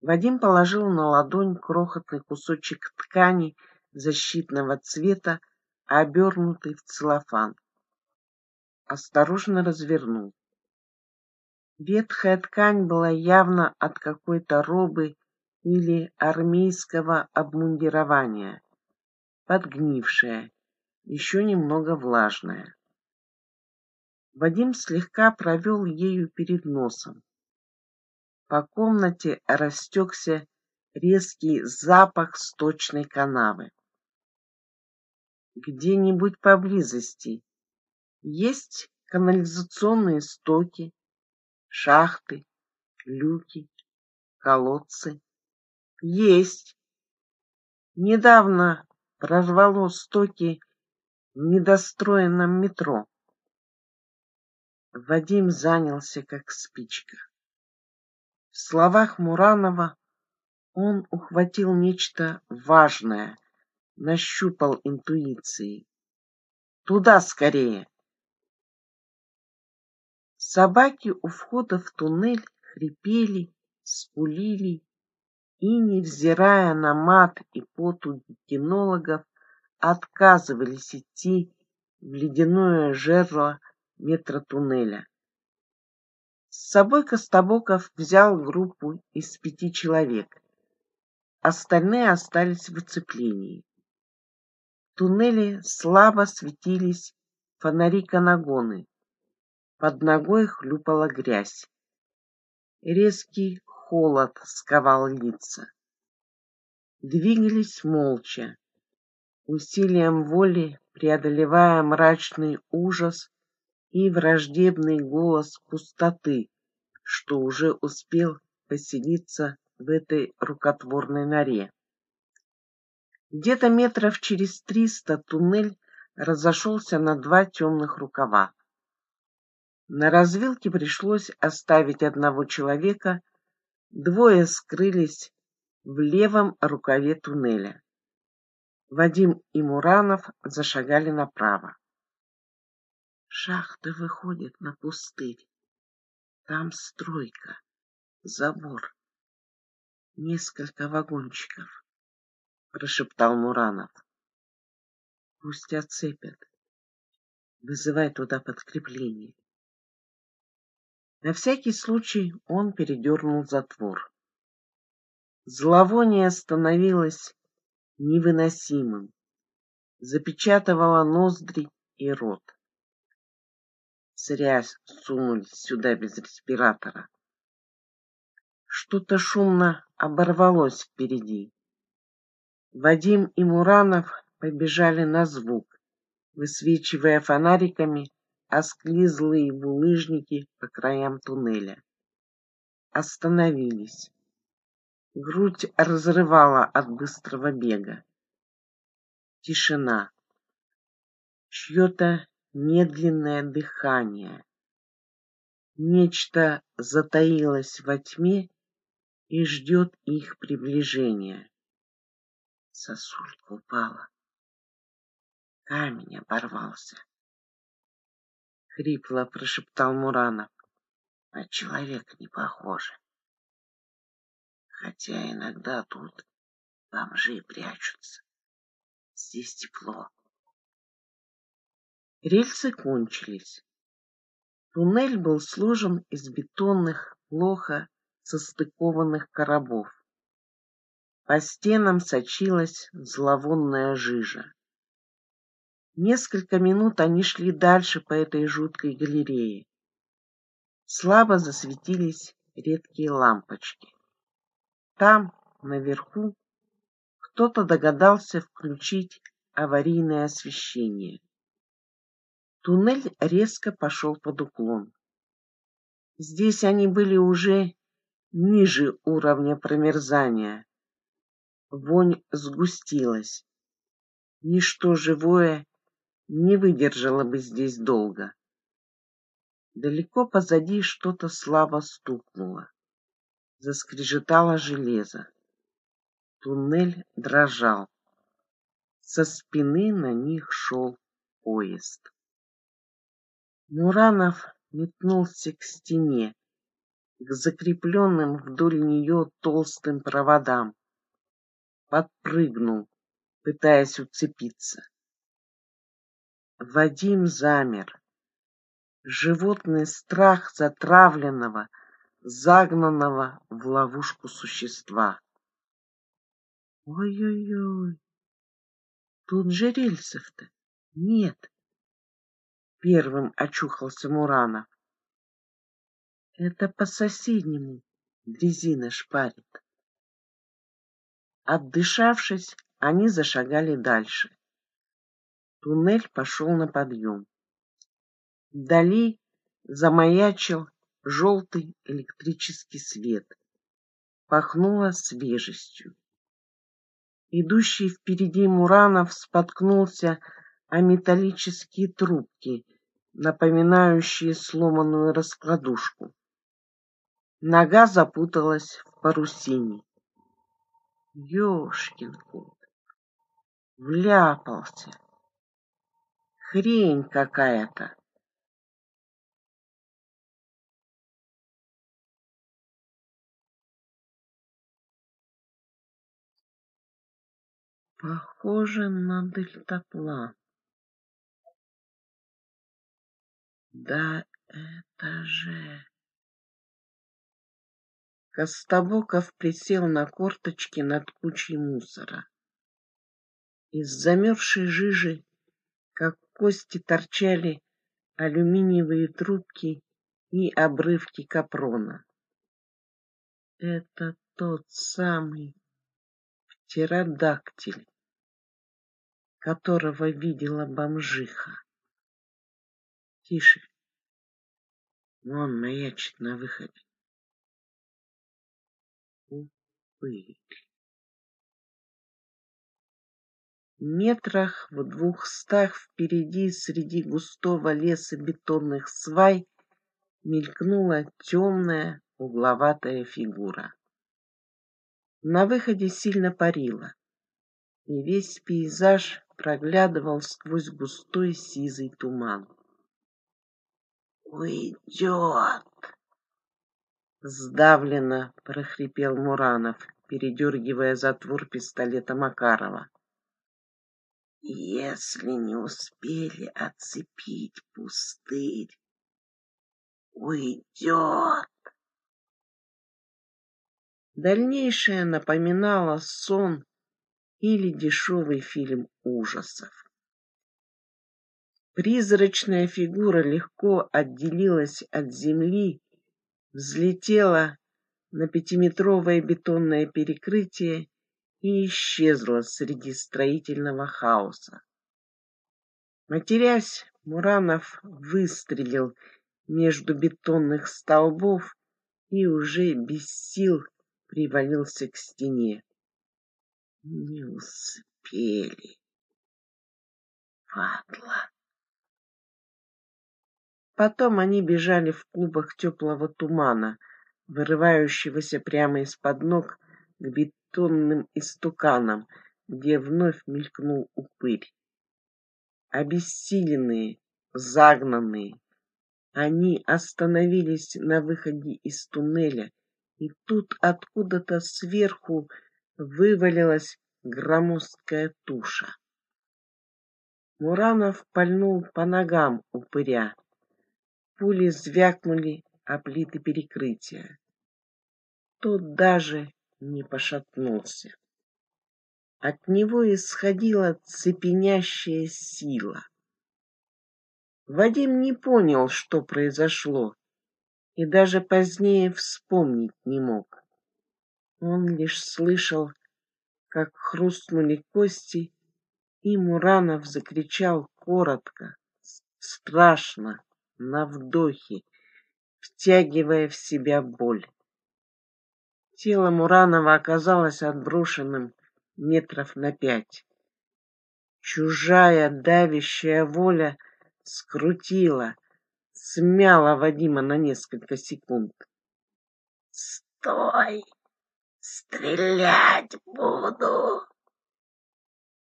Вадим положил на ладонь крохотный кусочек ткани защитного цвета, обернутый в целлофан. Осторожно развернул. Ветхая ткань была явно от какой-то робы или армейского обмундирования, подгнившая еще немного влажная. Вадим слегка провел ею перед носом. По комнате растекся резкий запах сточной канавы. Где-нибудь поблизости есть канализационные стоки, шахты, люки, колодцы. Есть. Недавно прорвало стоки недостроенном метро. Вадим занялся как спичка. В словах Муранова он ухватил нечто важное, нащупал интуицией. Туда скорее. Собаки у входа в туннель хрипели, скулили и, невзирая на мат и поту кинологов, отказывались идти в ледяное жерло метротуннеля. С собой Костобоков взял группу из пяти человек. Остальные остались в оцеплении. В туннеле слабо светились фонари-канагоны. Под ногой хлюпала грязь. Резкий холод сковал лица. Двигались молча, усилием воли преодолевая мрачный ужас и враждебный голос пустоты, что уже успел поселиться в этой рукотворной норе. Где-то метров через триста туннель разошелся на два темных рукава. На развилке пришлось оставить одного человека, двое скрылись в левом рукаве туннеля. Вадим и Муранов зашагали направо. Шахта выходит на пустырь. Там стройка, забор, несколько вагончиков, прошептал Муранов. Пусть оцепят. Вызывай туда подкрепление. На всякий случай он передернул затвор. Зловоние становилось невыносимым, запечатывала ноздри и рот. Зря сунулись сюда без респиратора. Что-то шумно оборвалось впереди. Вадим и Муранов побежали на звук, высвечивая фонариками осклизлые булыжники по краям туннеля. Остановились. Грудь разрывала от быстрого бега. Тишина. Чье-то медленное дыхание. Нечто затаилось во тьме и ждет их приближения. Сосулька упала. Камень оборвался. Хрипло прошептал Муранов. На человека не похоже. Хотя иногда тут бомжи прячутся. Здесь тепло. Рельсы кончились. Туннель был сложен из бетонных, плохо состыкованных коробов. По стенам сочилась зловонная жижа. Несколько минут они шли дальше по этой жуткой галерее. Слабо засветились редкие лампочки. Там, наверху, кто-то догадался включить аварийное освещение. Туннель резко пошел под уклон. Здесь они были уже ниже уровня промерзания. Вонь сгустилась. Ничто живое не выдержало бы здесь долго. Далеко позади что-то слабо стукнуло. Заскрежетало железо. Туннель дрожал. Со спины на них шел поезд. Муранов метнулся к стене, к закрепленным вдоль нее толстым проводам. Подпрыгнул, пытаясь уцепиться. Вадим замер. Животный страх затравленного, загнанного в ловушку существа. Ой-ой-ой, тут же рельсов-то нет. Первым очухался Муранов. Это по соседнему дрезина шпарит. Отдышавшись, они зашагали дальше. Туннель пошел на подъем. Вдали замаячил желтый электрический свет. Пахнуло свежестью. Идущий впереди Муранов споткнулся о металлические трубки, напоминающие сломанную раскладушку. Нога запуталась в парусине. Ёшкин кот! Вляпался! Хрень какая-то! Похоже на дельтаплан. Да это же... Костобоков присел на корточки над кучей мусора. Из замерзшей жижи, как кости, торчали алюминиевые трубки и обрывки капрона. Это тот самый птеродактиль, которого видела бомжиха. Тише. Он маячит на выходе. Упырь. Метрах в двухстах впереди среди густого леса бетонных свай мелькнула темная угловатая фигура. На выходе сильно парило, и весь пейзаж проглядывал сквозь густой сизый туман. «Уйдет!» Сдавленно прохрипел Муранов, передергивая затвор пистолета Макарова. Если не успели отцепить пустырь, уйдет. Дальнейшее напоминало сон или дешевый фильм ужасов. Призрачная фигура легко отделилась от земли, взлетела на пятиметровое бетонное перекрытие и исчезла среди строительного хаоса. Матерясь, Муранов выстрелил между бетонных столбов и уже без сил привалился к стене. Не успели. Падла. потом они бежали в клубах теплого тумана, вырывающегося прямо из-под ног к бетонным истуканам, где вновь мелькнул упырь. Обессиленные, загнанные, они остановились на выходе из туннеля, и тут откуда-то сверху вывалилась громоздкая туша. Муранов пальнул по ногам упыря. Пули звякнули о плиты перекрытия. Тот даже не пошатнулся. От него исходила цепенящая сила. Вадим не понял, что произошло, и даже позднее вспомнить не мог. Он лишь слышал, как хрустнули кости, и Муранов закричал коротко, страшно, на вдохе, втягивая в себя боль. Тело Муранова оказалось отброшенным метров на пять. Чужая давящая воля скрутила, смяла Вадима на несколько секунд. «Стой! Стрелять буду!»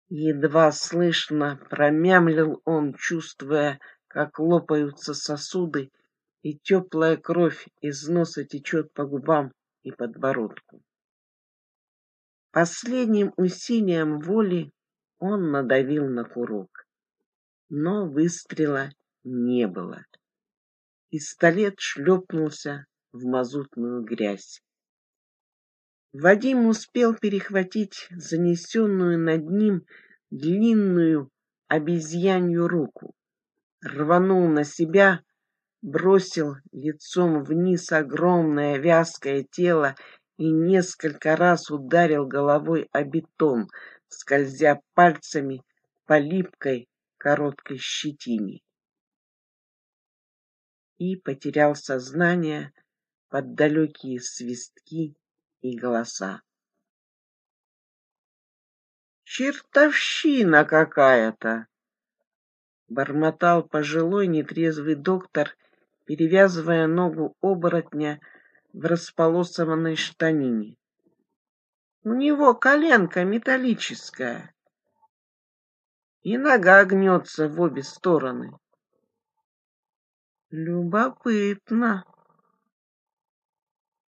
Едва слышно промямлил он, чувствуя, как лопаются сосуды, и теплая кровь из носа течет по губам и подбородку. Последним усилием воли он надавил на курок, но выстрела не было. Пистолет шлепнулся в мазутную грязь. Вадим успел перехватить занесенную над ним длинную обезьянью руку, рванул на себя бросил лицом вниз огромное вязкое тело и несколько раз ударил головой о бетон, скользя пальцами по липкой короткой щетине. И потерял сознание под далекие свистки и голоса. «Чертовщина какая-то!» — бормотал пожилой нетрезвый доктор перевязывая ногу оборотня в располосованной штанине. У него коленка металлическая, и нога гнется в обе стороны. Любопытно.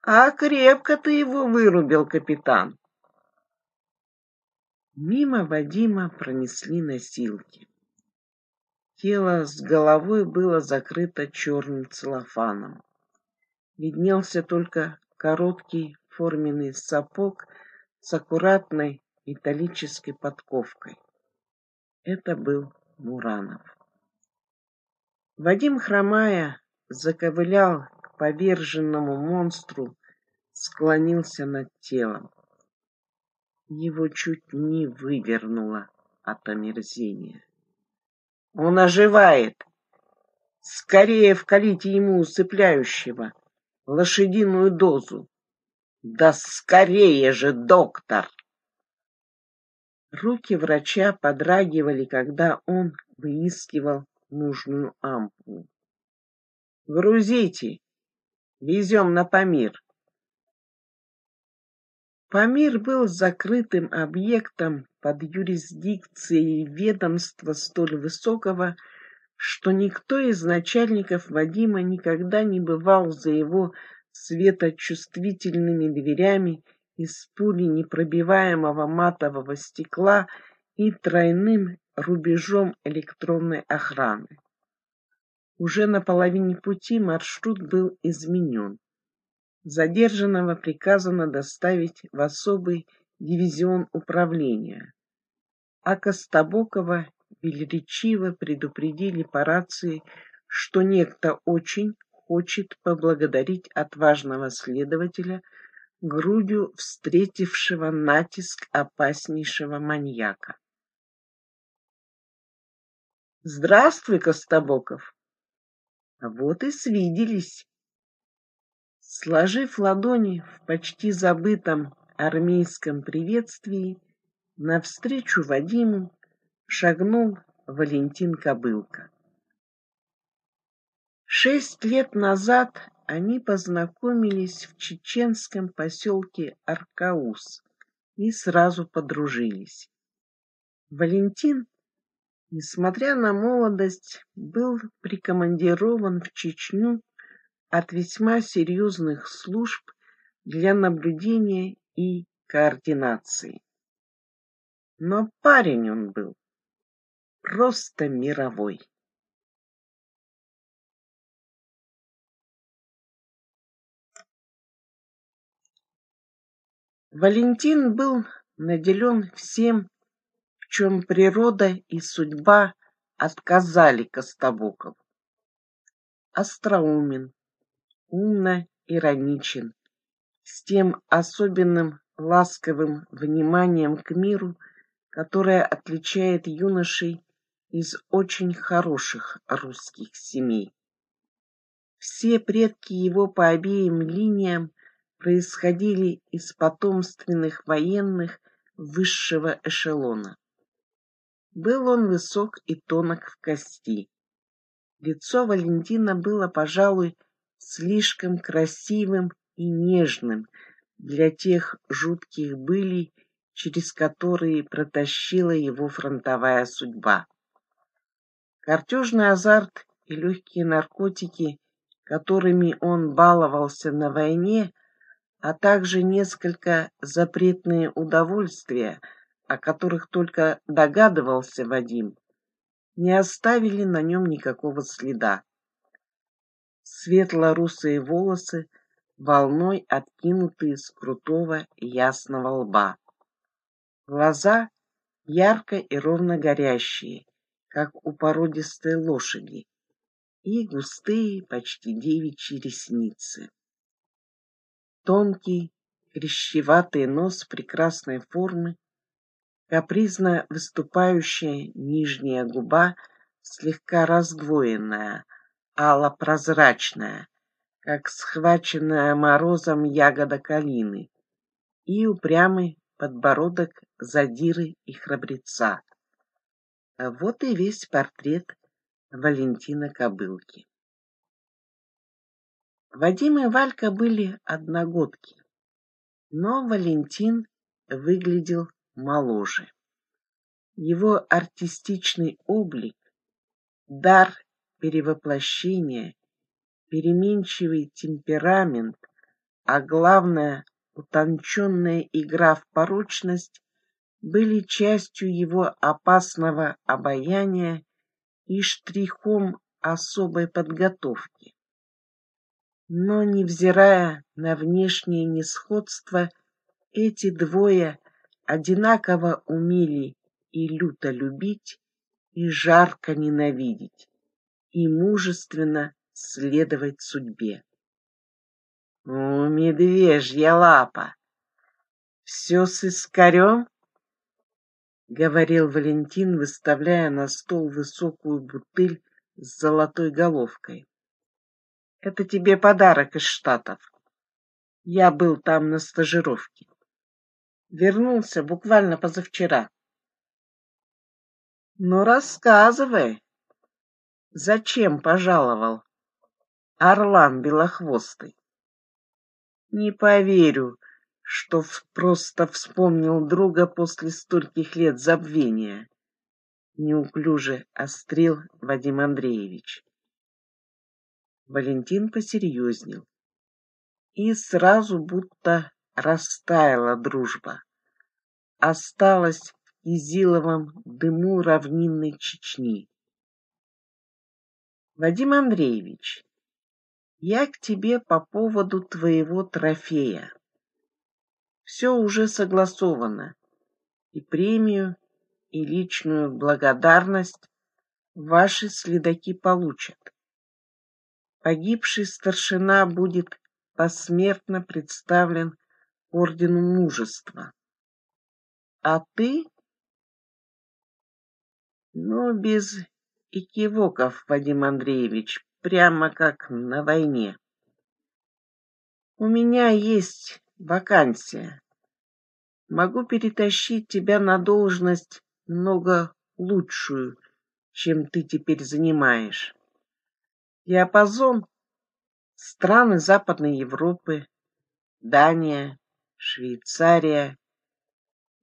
А крепко ты его вырубил, капитан. Мимо Вадима пронесли носилки. Тело с головой было закрыто черным целлофаном. Виднелся только короткий форменный сапог с аккуратной металлической подковкой. Это был Муранов. Вадим, хромая, заковылял поверженному монстру, склонился над телом. Его чуть не вывернуло от омерзения. Он оживает. Скорее вкалите ему усыпляющего, лошадиную дозу. Да скорее же, доктор! Руки врача подрагивали, когда он выискивал нужную ампулу. «Грузите! Везем на Памир!» Памир был закрытым объектом под юрисдикцией ведомства столь высокого, что никто из начальников Вадима никогда не бывал за его светочувствительными дверями из пули непробиваемого матового стекла и тройным рубежом электронной охраны. Уже на половине пути маршрут был изменен. Задержанного приказано доставить в особый дивизион управления, а Костобокова велеречиво предупредили по рации, что некто очень хочет поблагодарить отважного следователя, грудью встретившего натиск опаснейшего маньяка. «Здравствуй, Костобоков!» «Вот и свиделись!» Сложив ладони в почти забытом армейском приветствии, навстречу Вадиму шагнул Валентин Кобылка. Шесть лет назад они познакомились в чеченском поселке Аркаус и сразу подружились. Валентин, несмотря на молодость, был прикомандирован в Чечню от весьма серьезных служб для наблюдения и координации. Но парень он был просто мировой. Валентин был наделен всем, чем природа и судьба отказали Костобокову. Остроумен, умно ироничен, с тем особенным ласковым вниманием к миру, которое отличает юношей из очень хороших русских семей. Все предки его по обеим линиям происходили из потомственных военных высшего эшелона. Был он высок и тонок в кости. Лицо Валентина было, пожалуй, слишком красивым и нежным для тех жутких былей, через которые протащила его фронтовая судьба. Картежный азарт и легкие наркотики, которыми он баловался на войне, а также несколько запретные удовольствия, о которых только догадывался Вадим, не оставили на нем никакого следа. Светло-русые волосы волной откинутые с крутого ясного лба. Глаза ярко и ровно горящие, как у породистой лошади, и густые, почти девичьи ресницы. Тонкий, крещеватый нос прекрасной формы, капризно выступающая нижняя губа, слегка раздвоенная, ало-прозрачная, как схваченная морозом ягода калины, и упрямый подбородок задиры и храбреца. Вот и весь портрет Валентина Кобылки. Вадим и Валька были одногодки, но Валентин выглядел моложе. Его артистичный облик, дар перевоплощения, переменчивый темперамент, а главное утонченная игра в порочность были частью его опасного обаяния и штрихом особой подготовки. Но, невзирая на внешнее несходство, эти двое одинаково умели и люто любить, и жарко ненавидеть, и мужественно следовать судьбе. У медвежья лапа. Все с искорем? Говорил Валентин, выставляя на стол высокую бутыль с золотой головкой. Это тебе подарок из Штатов. Я был там на стажировке. Вернулся буквально позавчера. Ну, рассказывай, зачем пожаловал Орлан Белохвостый? Не поверю, что просто вспомнил друга после стольких лет забвения. Неуклюже острил Вадим Андреевич. Валентин посерьезнел. И сразу будто растаяла дружба. Осталась в Изиловом дыму равнинной Чечни. Вадим Андреевич, я к тебе по поводу твоего трофея. Все уже согласовано. И премию, и личную благодарность ваши следаки получат. Погибший старшина будет посмертно представлен ордену мужества. А ты? Ну, без экивоков, Вадим Андреевич, прямо как на войне. У меня есть вакансия. Могу перетащить тебя на должность много лучшую, чем ты теперь занимаешь. Диапазон — страны Западной Европы, Дания, Швейцария.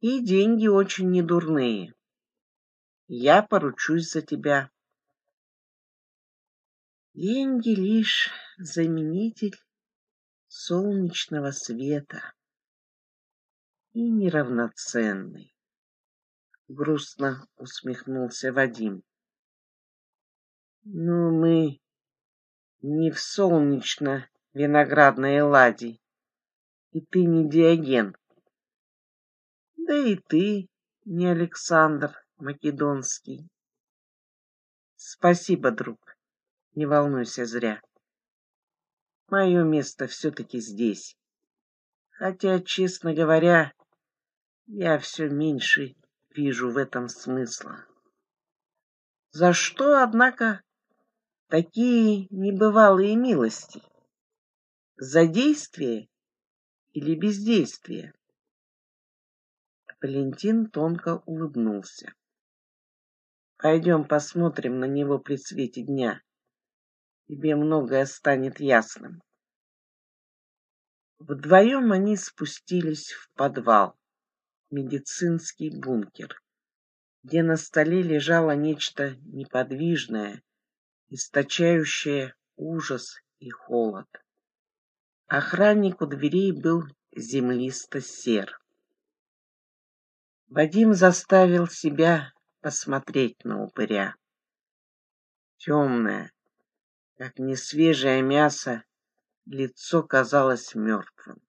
И деньги очень недурные. Я поручусь за тебя. Деньги лишь заменитель солнечного света и неравноценный. Грустно усмехнулся Вадим. Ну, мы не в солнечно-виноградной ладе, и ты не Диоген. Да и ты не Александр Македонский. Спасибо, друг, не волнуйся зря. Мое место все-таки здесь. Хотя, честно говоря, я все меньше вижу в этом смысла. За что, однако, такие небывалые милости? За действие или бездействие? Валентин тонко улыбнулся. Пойдем посмотрим на него при свете дня тебе многое станет ясным. Вдвоем они спустились в подвал, медицинский бункер, где на столе лежало нечто неподвижное, источающее ужас и холод. Охранник у дверей был землисто-сер. Вадим заставил себя посмотреть на упыря. Темное, как несвежее мясо, лицо казалось мертвым.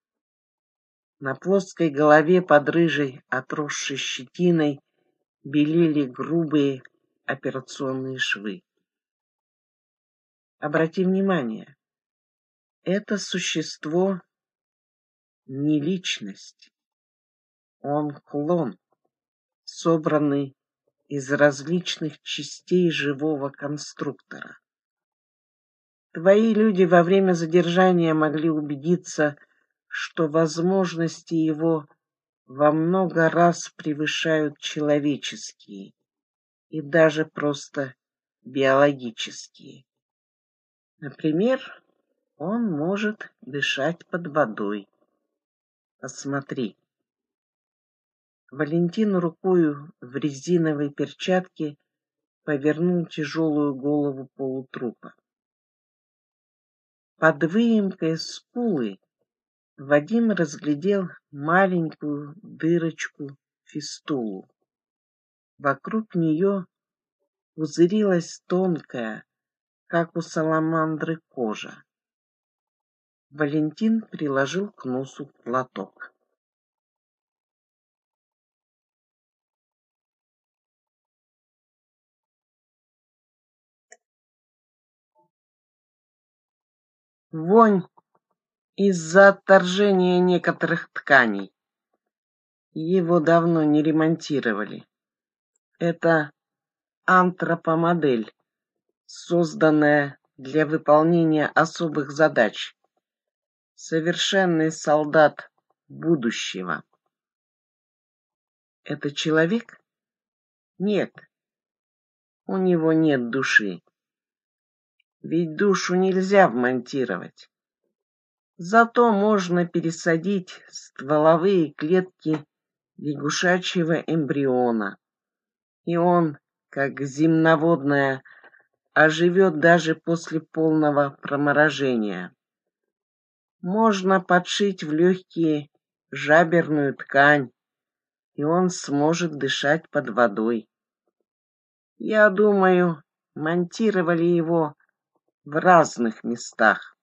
На плоской голове под рыжей, отросшей щетиной, белели грубые операционные швы. Обрати внимание, это существо не личность. Он клон, собранный из различных частей живого конструктора. Твои люди во время задержания могли убедиться, что возможности его во много раз превышают человеческие и даже просто биологические. Например, он может дышать под водой. Посмотри. Валентин рукою в резиновой перчатке повернул тяжелую голову полутрупа. Под выемкой скулы Вадим разглядел маленькую дырочку-фистулу. Вокруг нее пузырилась тонкая, как у саламандры, кожа. Валентин приложил к носу платок. Вонь из-за отторжения некоторых тканей. Его давно не ремонтировали. Это антропомодель, созданная для выполнения особых задач. Совершенный солдат будущего. Это человек? Нет. У него нет души. Ведь душу нельзя вмонтировать. Зато можно пересадить стволовые клетки лягушачьего эмбриона. И он, как земноводная, оживет даже после полного проморожения. Можно подшить в легкие жаберную ткань, и он сможет дышать под водой. Я думаю, монтировали его в разных местах.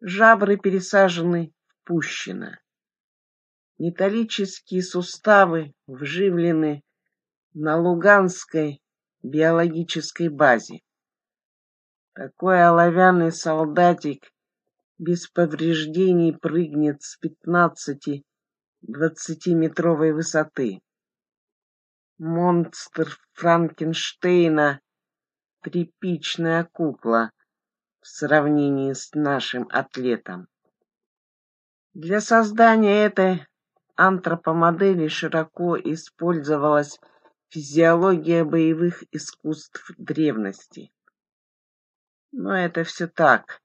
Жабры пересажены в пущино. Металлические суставы вживлены на Луганской биологической базе. Такой оловянный солдатик без повреждений прыгнет с 15-20 метровой высоты. Монстр Франкенштейна тряпичная кукла в сравнении с нашим атлетом. Для создания этой антропомодели широко использовалась физиология боевых искусств древности. Но это все так,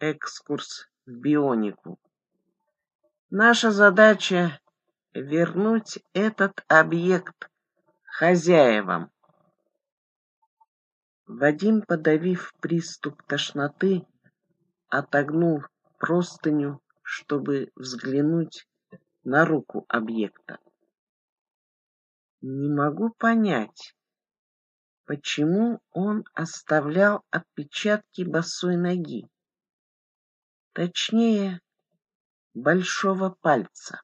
экскурс в бионику. Наша задача — вернуть этот объект хозяевам. Вадим, подавив приступ тошноты, отогнул простыню, чтобы взглянуть на руку объекта. Не могу понять, почему он оставлял отпечатки босой ноги. Точнее, большого пальца.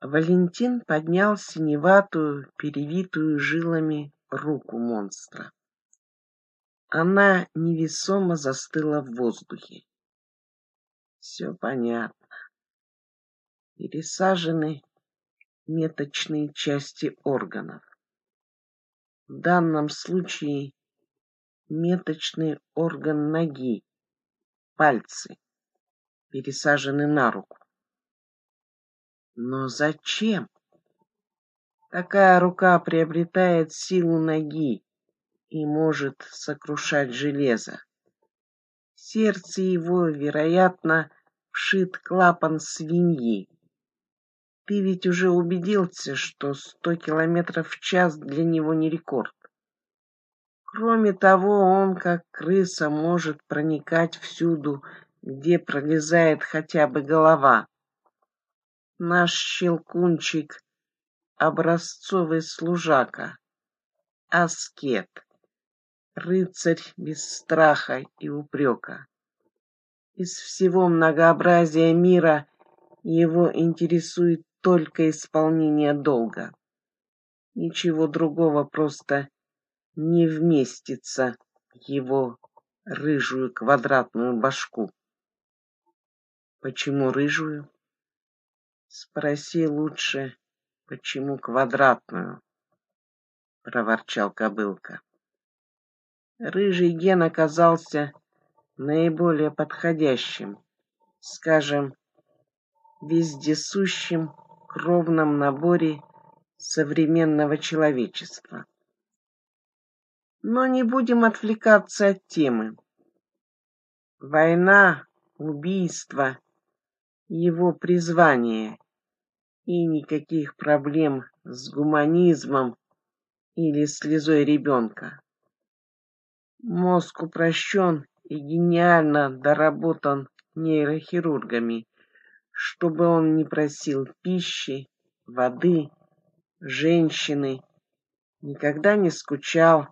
Валентин поднял синеватую, перевитую жилами руку монстра. Она невесомо застыла в воздухе. Все понятно. Пересажены меточные части органов. В данном случае меточный орган ноги, пальцы, пересажены на руку. Но зачем? Такая рука приобретает силу ноги и может сокрушать железо. сердце его, вероятно, вшит клапан свиньи. Ты ведь уже убедился, что сто километров в час для него не рекорд. Кроме того, он, как крыса, может проникать всюду, где пролезает хотя бы голова. Наш щелкунчик — образцовый служака, аскет, рыцарь без страха и упрека. Из всего многообразия мира его интересует только исполнение долга. Ничего другого просто не вместится его рыжую квадратную башку. Почему рыжую? Спроси лучше, почему квадратную, проворчал кобылка. Рыжий ген оказался наиболее подходящим, скажем, вездесущим кровном наборе современного человечества. Но не будем отвлекаться от темы. Война, убийство, его призвание и никаких проблем с гуманизмом или слезой ребенка. Мозг упрощен и гениально доработан нейрохирургами, чтобы он не просил пищи, воды, женщины, никогда не скучал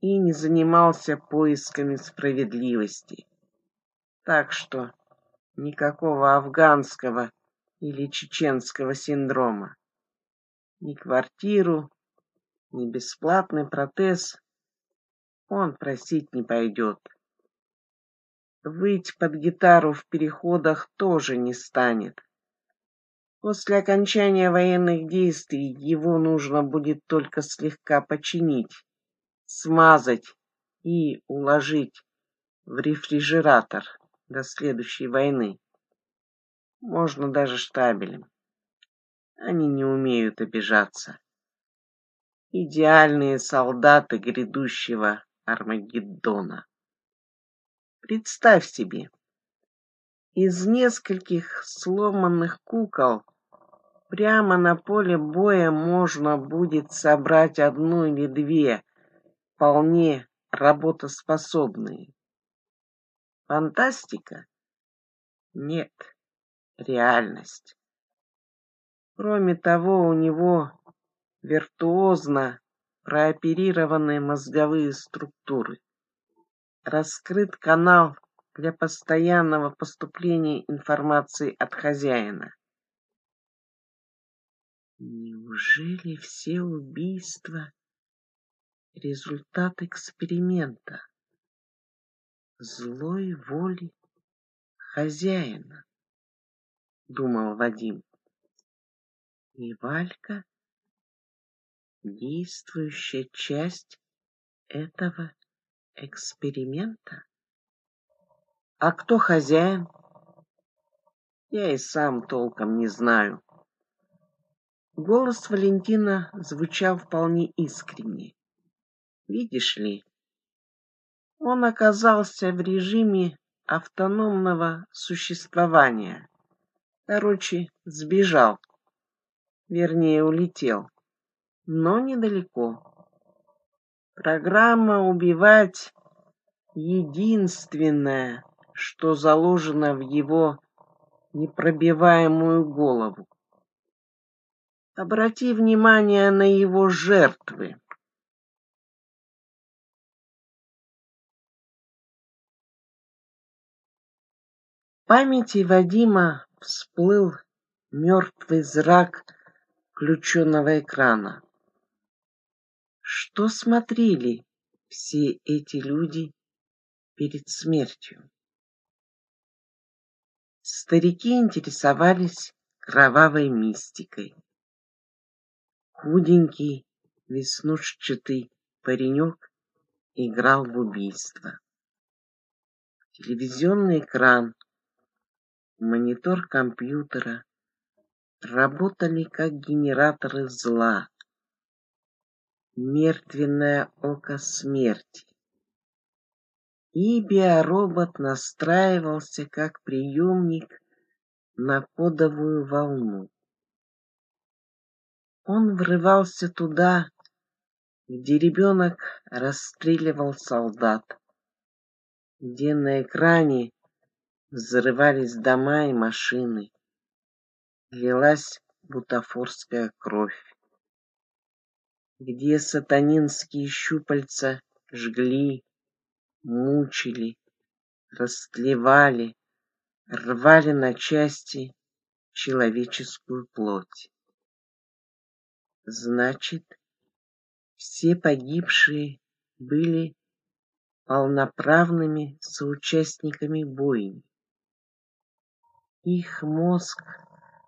и не занимался поисками справедливости. Так что никакого афганского или чеченского синдрома. Ни квартиру, ни бесплатный протез он просить не пойдет. Выть под гитару в переходах тоже не станет. После окончания военных действий его нужно будет только слегка починить, смазать и уложить в рефрижератор до следующей войны. Можно даже штабелем. Они не умеют обижаться. Идеальные солдаты грядущего Армагеддона. Представь себе, из нескольких сломанных кукол прямо на поле боя можно будет собрать одну или две вполне работоспособные. Фантастика? Нет, реальность. Кроме того, у него виртуозно прооперированы мозговые структуры. Раскрыт канал для постоянного поступления информации от хозяина. Неужели все убийства — результат эксперимента, злой воли хозяина? Думал Вадим. И Валька — действующая часть этого эксперимента? А кто хозяин? Я и сам толком не знаю. Голос Валентина звучал вполне искренне. Видишь ли, Он оказался в режиме автономного существования. Короче, сбежал. Вернее, улетел. Но недалеко. Программа «Убивать» единственное, что заложено в его непробиваемую голову. Обрати внимание на его жертвы. Памяти Вадима всплыл мертвый зрак включенного экрана. Что смотрели все эти люди перед смертью? Старики интересовались кровавой мистикой. Худенький, веснушчатый паренек играл в убийство. Телевизионный экран, монитор компьютера работали как генераторы зла. Мертвенное око смерти. И биоробот настраивался как приемник на кодовую волну. Он врывался туда, где ребенок расстреливал солдат, где на экране взрывались дома и машины, лилась бутафорская кровь, где сатанинские щупальца жгли, мучили, растлевали, рвали на части человеческую плоть. Значит, все погибшие были полноправными соучастниками бойни. Их мозг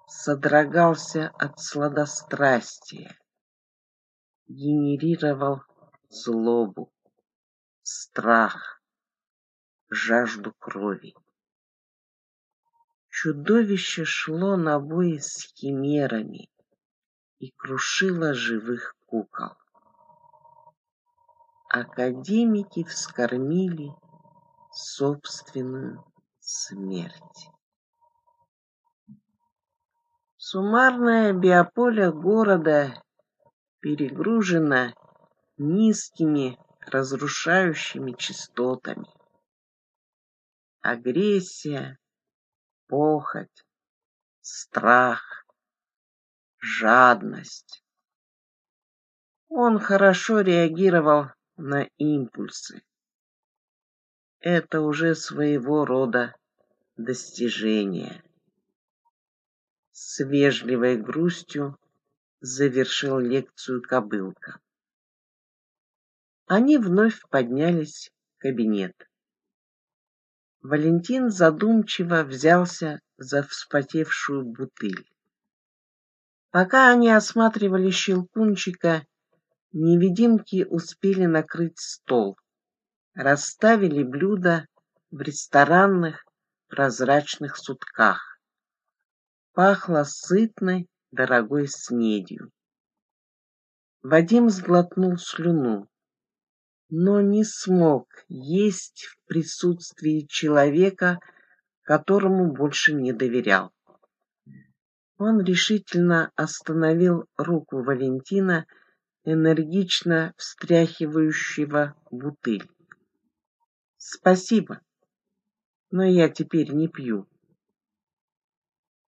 содрогался от сладострастия, генерировал злобу, страх, жажду крови. Чудовище шло на бой с химерами и крушило живых кукол. Академики вскормили собственную смерть. Суммарное биополе города перегружено низкими разрушающими частотами. Агрессия, похоть, страх, жадность. Он хорошо реагировал на импульсы. Это уже своего рода достижение. С вежливой грустью завершил лекцию кобылка. Они вновь поднялись в кабинет. Валентин задумчиво взялся за вспотевшую бутыль. Пока они осматривали щелкунчика, невидимки успели накрыть стол, расставили блюда в ресторанных прозрачных сутках. Пахло сытной, дорогой снедью. Вадим сглотнул слюну, но не смог есть в присутствии человека, которому больше не доверял. Он решительно остановил руку Валентина, энергично встряхивающего бутыль. Спасибо, но я теперь не пью.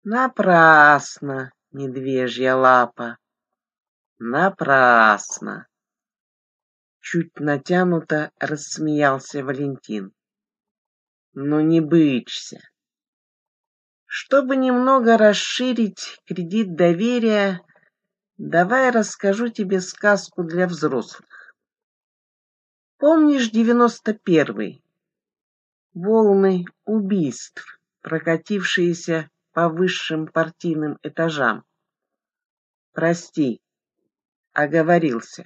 Напрасно, медвежья лапа, напрасно. Чуть натянуто рассмеялся Валентин. Ну не бычься. Чтобы немного расширить кредит доверия, давай расскажу тебе сказку для взрослых. Помнишь девяносто первый? Волны убийств, прокатившиеся по высшим партийным этажам. Прости, оговорился.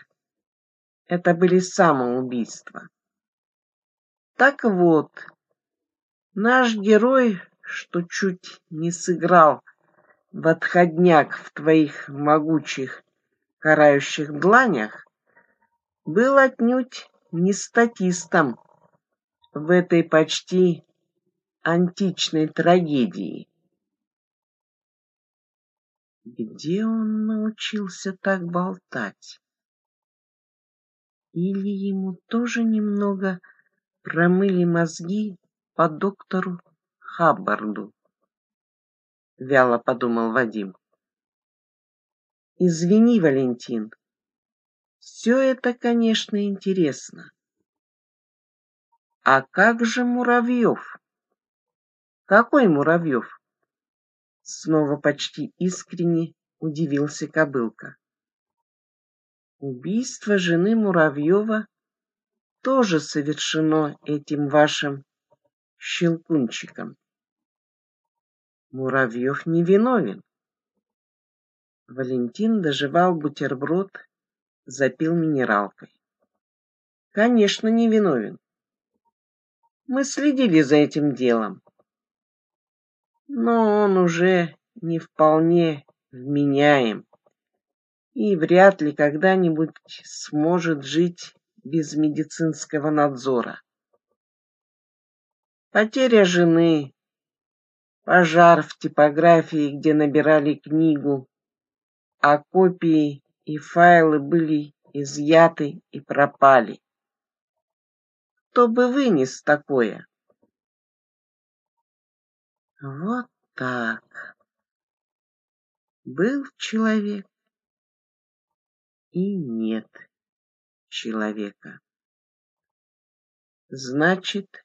Это были самоубийства. Так вот, наш герой, что чуть не сыграл в отходняк в твоих могучих карающих дланях, был отнюдь не статистом в этой почти античной трагедии. Где он научился так болтать? Или ему тоже немного промыли мозги по доктору Хаббарду? Вяло подумал Вадим. Извини, Валентин. Все это, конечно, интересно. А как же Муравьев? Какой Муравьев? Снова почти искренне удивился Кобылка. Убийство жены Муравьева тоже совершено этим вашим щелкунчиком. Муравьев не виновен. Валентин доживал бутерброд, запил минералкой. Конечно, не виновен. Мы следили за этим делом. Но он уже не вполне вменяем и вряд ли когда-нибудь сможет жить без медицинского надзора. Потеря жены, пожар в типографии, где набирали книгу, а копии и файлы были изъяты и пропали. Кто бы вынес такое? Вот так. Был человек и нет человека. Значит,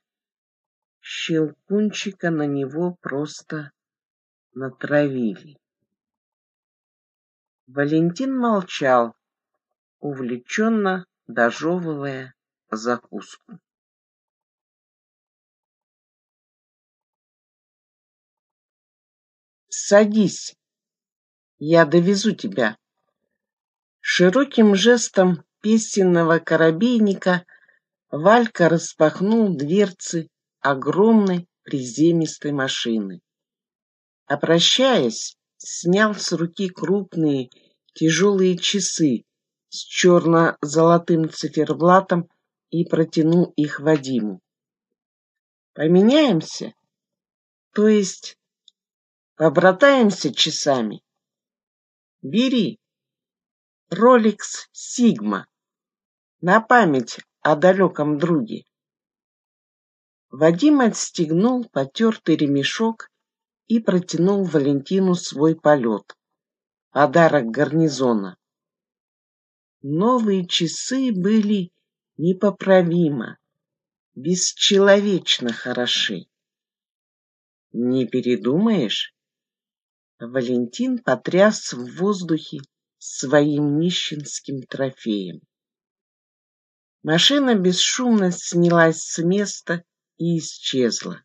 щелкунчика на него просто натравили. Валентин молчал, увлеченно дожевывая закуску. Садись, я довезу тебя. Широким жестом песенного коробейника Валька распахнул дверцы огромной приземистой машины. Опрощаясь, снял с руки крупные тяжелые часы с черно-золотым циферблатом и протянул их Вадиму. Поменяемся? То есть побратаемся часами? Бери. Rolex Sigma. На память о далеком друге. Вадим отстегнул потертый ремешок и протянул Валентину свой полет. Подарок гарнизона. Новые часы были непоправимо, бесчеловечно хороши. Не передумаешь? Валентин потряс в воздухе своим нищенским трофеем. Машина бесшумно снялась с места и исчезла.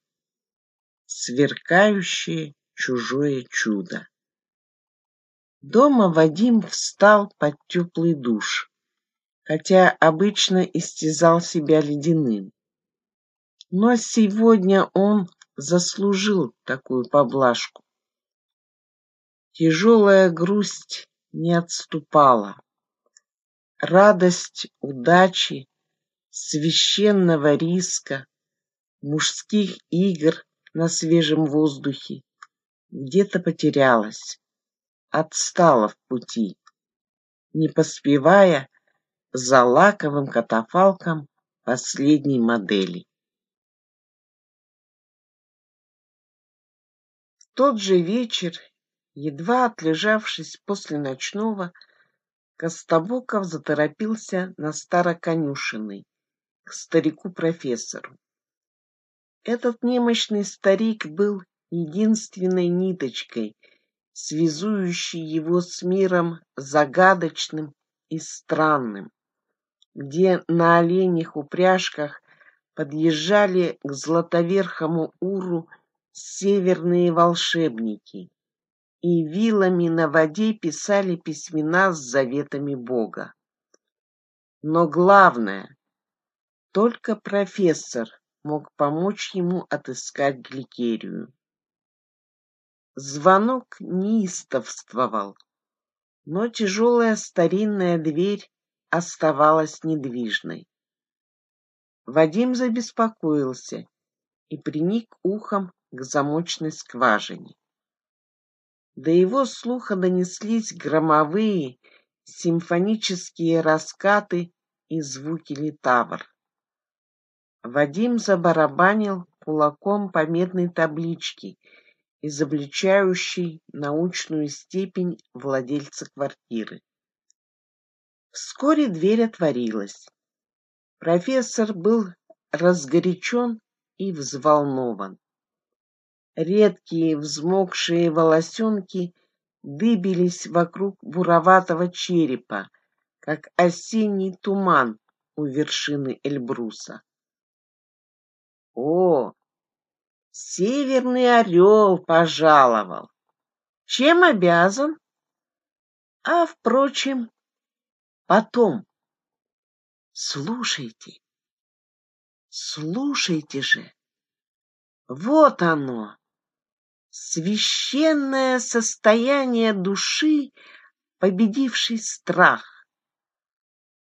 Сверкающее чужое чудо. Дома Вадим встал под теплый душ, хотя обычно истязал себя ледяным. Но сегодня он заслужил такую поблажку. Тяжелая грусть не отступала. Радость удачи, священного риска, мужских игр на свежем воздухе где-то потерялась, отстала в пути, не поспевая за лаковым катафалком последней модели. В тот же вечер Едва отлежавшись после ночного, Костобоков заторопился на Староконюшиной к старику-профессору. Этот немощный старик был единственной ниточкой, связующей его с миром загадочным и странным, где на оленях упряжках подъезжали к златоверхому Уру северные волшебники и вилами на воде писали письмена с заветами Бога. Но главное, только профессор мог помочь ему отыскать Гликерию. Звонок неистовствовал, но тяжелая старинная дверь оставалась недвижной. Вадим забеспокоился и приник ухом к замочной скважине. До его слуха донеслись громовые симфонические раскаты и звуки литавр. Вадим забарабанил кулаком по медной табличке, изобличающей научную степень владельца квартиры. Вскоре дверь отворилась. Профессор был разгорячен и взволнован. Редкие взмокшие волосенки дыбились вокруг буроватого черепа, как осенний туман у вершины Эльбруса. О, северный орел пожаловал. Чем обязан? А, впрочем, потом. Слушайте, слушайте же. Вот оно, священное состояние души, победивший страх.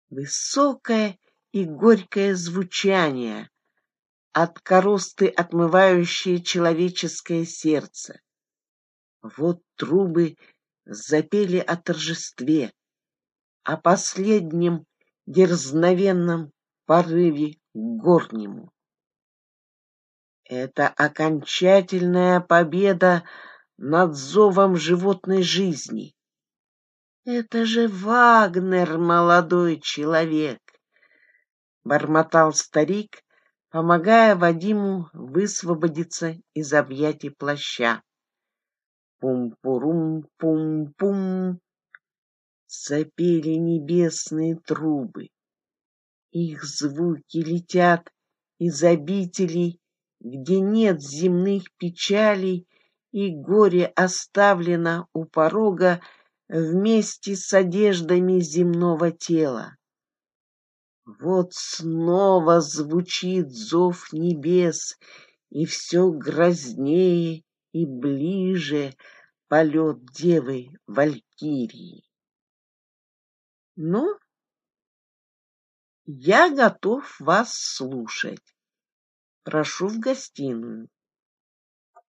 Высокое и горькое звучание, от коросты отмывающее человеческое сердце. Вот трубы запели о торжестве, о последнем дерзновенном порыве горнему. Это окончательная победа над зовом животной жизни. Это же Вагнер, молодой человек, бормотал старик, помогая Вадиму высвободиться из объятий плаща. Пум-пурум-пум-пум. Запели небесные трубы. Их звуки летят из обителей, где нет земных печалей, и горе оставлено у порога вместе с одеждами земного тела. Вот снова звучит зов небес, и все грознее и ближе полет девы Валькирии. Ну, я готов вас слушать. Прошу в гостиную.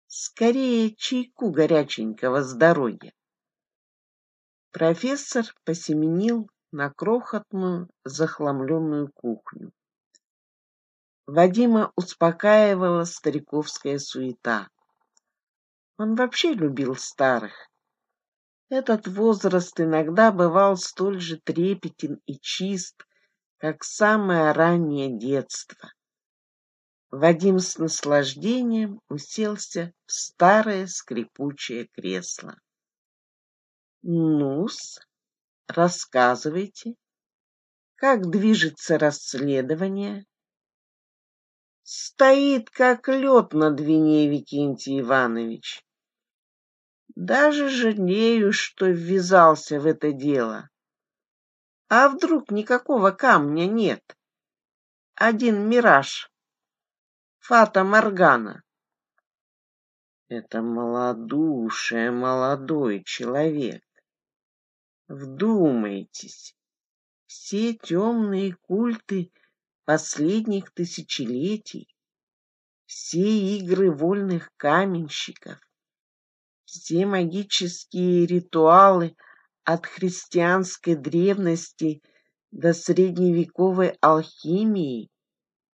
Скорее чайку горяченького здоровья. Профессор посеменил на крохотную захламленную кухню. Вадима успокаивала стариковская суета. Он вообще любил старых. Этот возраст иногда бывал столь же трепетен и чист, как самое раннее детство. Вадим с наслаждением уселся в старое скрипучее кресло. Ну-с, Рассказывайте, как движется расследование? Стоит как лед на двине, Викентий Иванович. Даже жалею, что ввязался в это дело. А вдруг никакого камня нет? Один мираж. Фата Моргана. Это малодушие, молодой человек. Вдумайтесь, все темные культы последних тысячелетий, все игры вольных каменщиков, все магические ритуалы от христианской древности до средневековой алхимии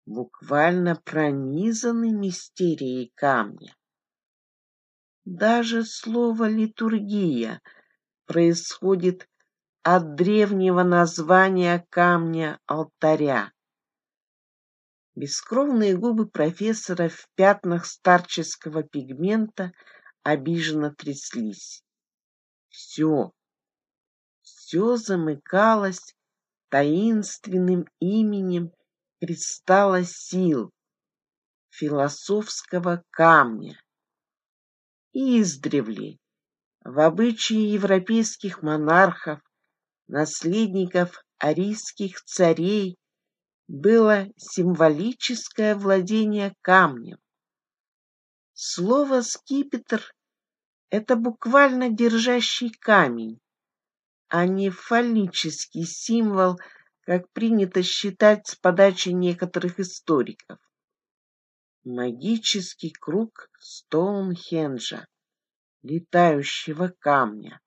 буквально пронизаны мистерией камня. Даже слово «литургия» — происходит от древнего названия камня алтаря. Бескровные губы профессора в пятнах старческого пигмента обиженно тряслись. Все, все замыкалось таинственным именем кристалла сил, философского камня. Издревле в обычае европейских монархов, наследников арийских царей, было символическое владение камнем. Слово «скипетр» — это буквально держащий камень, а не фаллический символ как принято считать с подачи некоторых историков. Магический круг Стоунхенджа, летающего камня.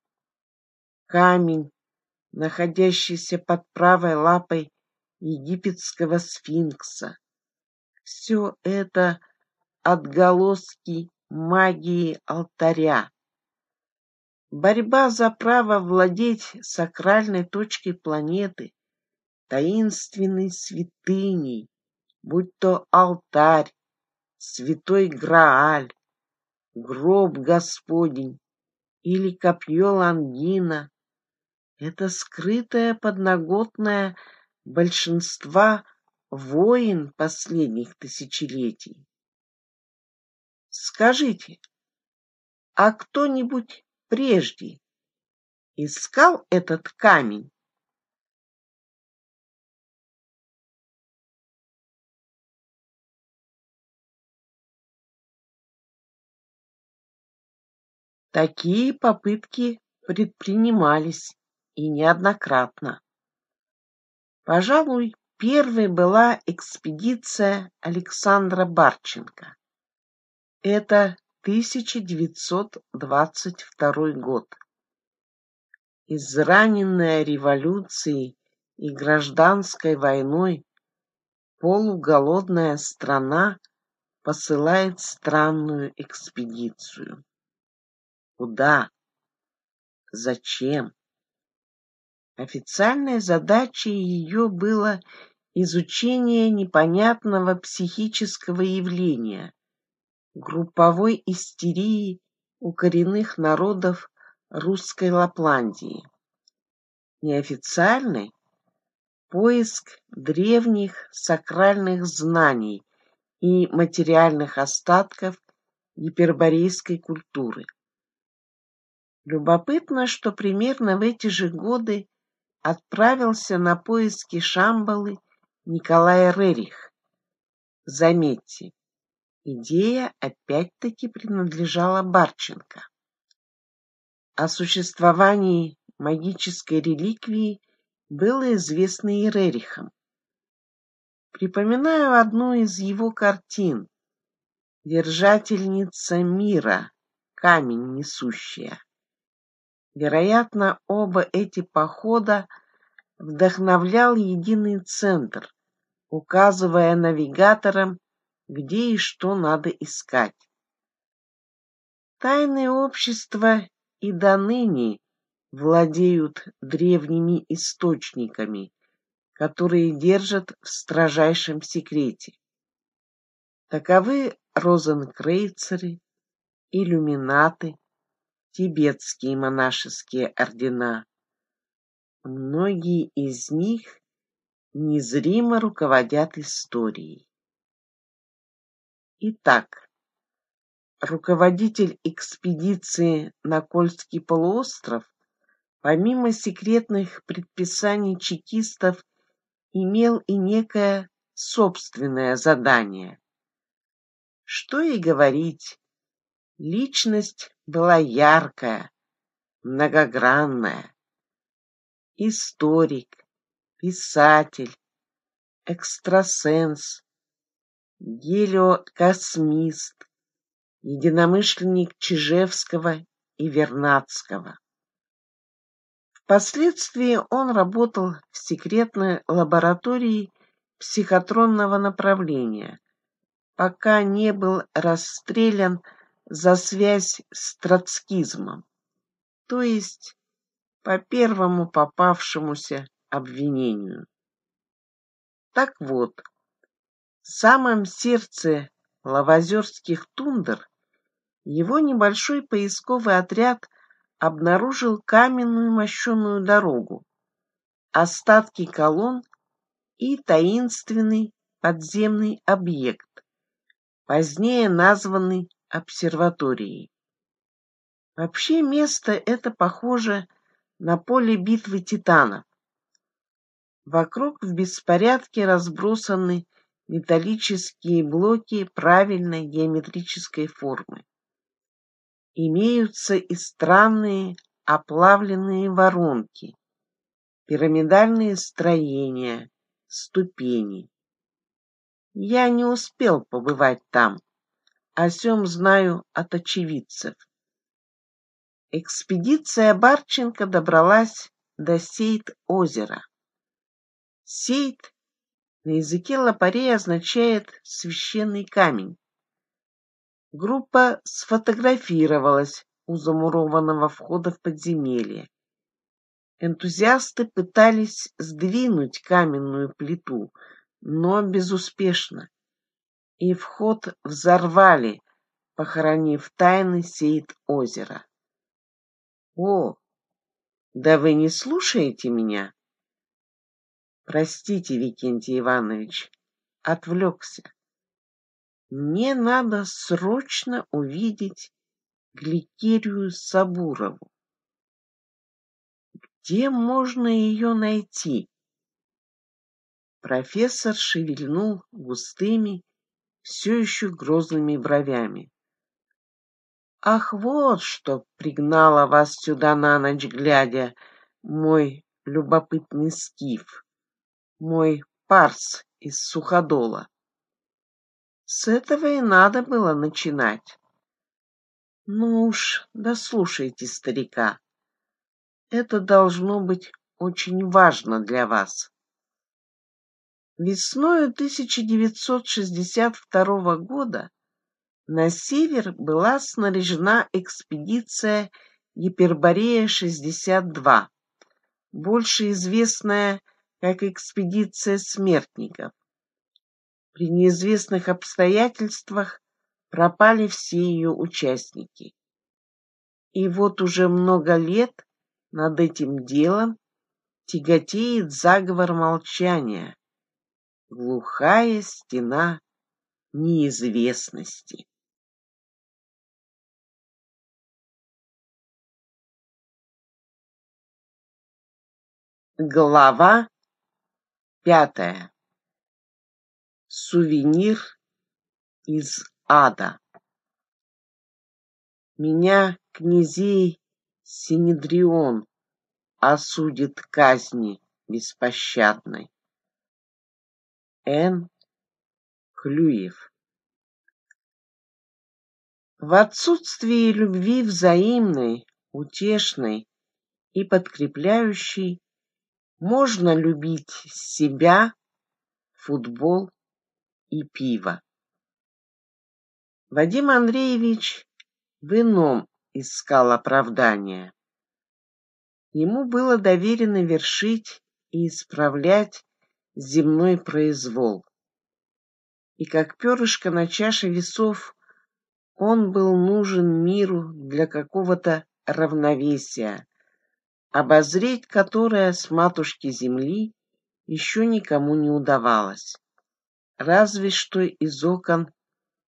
Камень, находящийся под правой лапой египетского сфинкса. Все это отголоски магии алтаря. Борьба за право владеть сакральной точкой планеты, таинственной святыней, будь то алтарь, святой Грааль, гроб Господень или копье Лангина, это скрытая подноготная большинства войн последних тысячелетий. Скажите, а кто-нибудь прежде искал этот камень? Такие попытки предпринимались и неоднократно. Пожалуй, первой была экспедиция Александра Барченко. Это 1922 год. Израненная революцией и гражданской войной полуголодная страна посылает странную экспедицию. Куда? Зачем? Официальной задачей ее было изучение непонятного психического явления, групповой истерии у коренных народов русской Лапландии. Неофициальный поиск древних сакральных знаний и материальных остатков гиперборейской культуры. Любопытно, что примерно в эти же годы отправился на поиски Шамбалы Николай Рерих. Заметьте, идея опять-таки принадлежала Барченко. О существовании магической реликвии было известно и Рерихам. Припоминаю одну из его картин «Держательница мира, камень несущая». Вероятно, оба эти похода вдохновлял единый центр, указывая навигаторам, где и что надо искать. Тайные общества и до ныне владеют древними источниками, которые держат в строжайшем секрете. Таковы розенкрейцеры, иллюминаты, тибетские монашеские ордена. Многие из них незримо руководят историей. Итак, руководитель экспедиции на Кольский полуостров, помимо секретных предписаний чекистов, имел и некое собственное задание. Что и говорить, личность была яркая, многогранная. Историк, писатель, экстрасенс, гелиокосмист, единомышленник Чижевского и Вернадского. Впоследствии он работал в секретной лаборатории психотронного направления, пока не был расстрелян за связь с троцкизмом, то есть по первому попавшемуся обвинению. Так вот, в самом сердце лавозерских тундр его небольшой поисковый отряд обнаружил каменную мощеную дорогу, остатки колонн и таинственный подземный объект, позднее названный обсерваторией. Вообще место это похоже на поле битвы титанов. Вокруг в беспорядке разбросаны металлические блоки правильной геометрической формы. Имеются и странные оплавленные воронки, пирамидальные строения, ступени. Я не успел побывать там, о сём знаю от очевидцев. Экспедиция Барченко добралась до Сейт-озера. Сейт на языке лапарей означает «священный камень». Группа сфотографировалась у замурованного входа в подземелье. Энтузиасты пытались сдвинуть каменную плиту, но безуспешно. И вход взорвали, похоронив тайны сеет озера. О, да вы не слушаете меня? Простите, Викентий Иванович, отвлекся. Мне надо срочно увидеть Гликерию Сабурову. Где можно ее найти? Профессор шевельнул густыми, все еще грозными бровями. Ах, вот что пригнало вас сюда на ночь глядя, мой любопытный скиф, мой парс из суходола. С этого и надо было начинать. Ну уж, дослушайте старика. Это должно быть очень важно для вас. Весною 1962 года на север была снаряжена экспедиция Гиперборея-62, больше известная как экспедиция смертников. При неизвестных обстоятельствах пропали все ее участники. И вот уже много лет над этим делом тяготеет заговор молчания, глухая стена неизвестности. Глава пятая. Сувенир из ада. Меня князей Синедрион осудит казни беспощадной. Н. Клюев В отсутствии любви взаимной, утешной и подкрепляющей можно любить себя, футбол и пиво. Вадим Андреевич в ином искал оправдания. Ему было доверено вершить и исправлять земной произвол. И как перышко на чаше весов он был нужен миру для какого-то равновесия, обозреть которое с матушки земли еще никому не удавалось, разве что из окон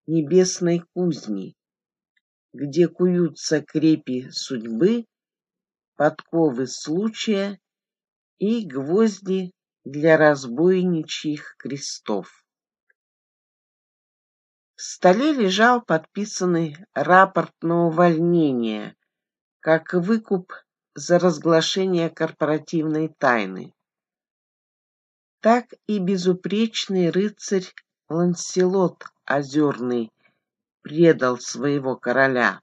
небесной кузни, где куются крепи судьбы, подковы случая и гвозди для разбойничьих крестов. В столе лежал подписанный рапорт на увольнение, как выкуп за разглашение корпоративной тайны. Так и безупречный рыцарь Ланселот Озерный предал своего короля.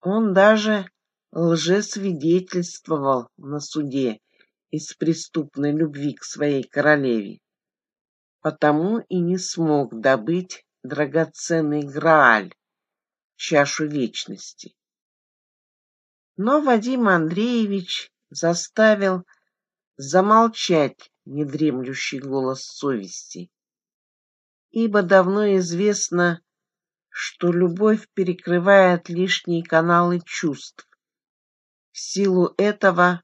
Он даже лжесвидетельствовал на суде из преступной любви к своей королеве, потому и не смог добыть драгоценный Грааль, чашу вечности. Но Вадим Андреевич заставил замолчать недремлющий голос совести, ибо давно известно, что любовь перекрывает лишние каналы чувств. В силу этого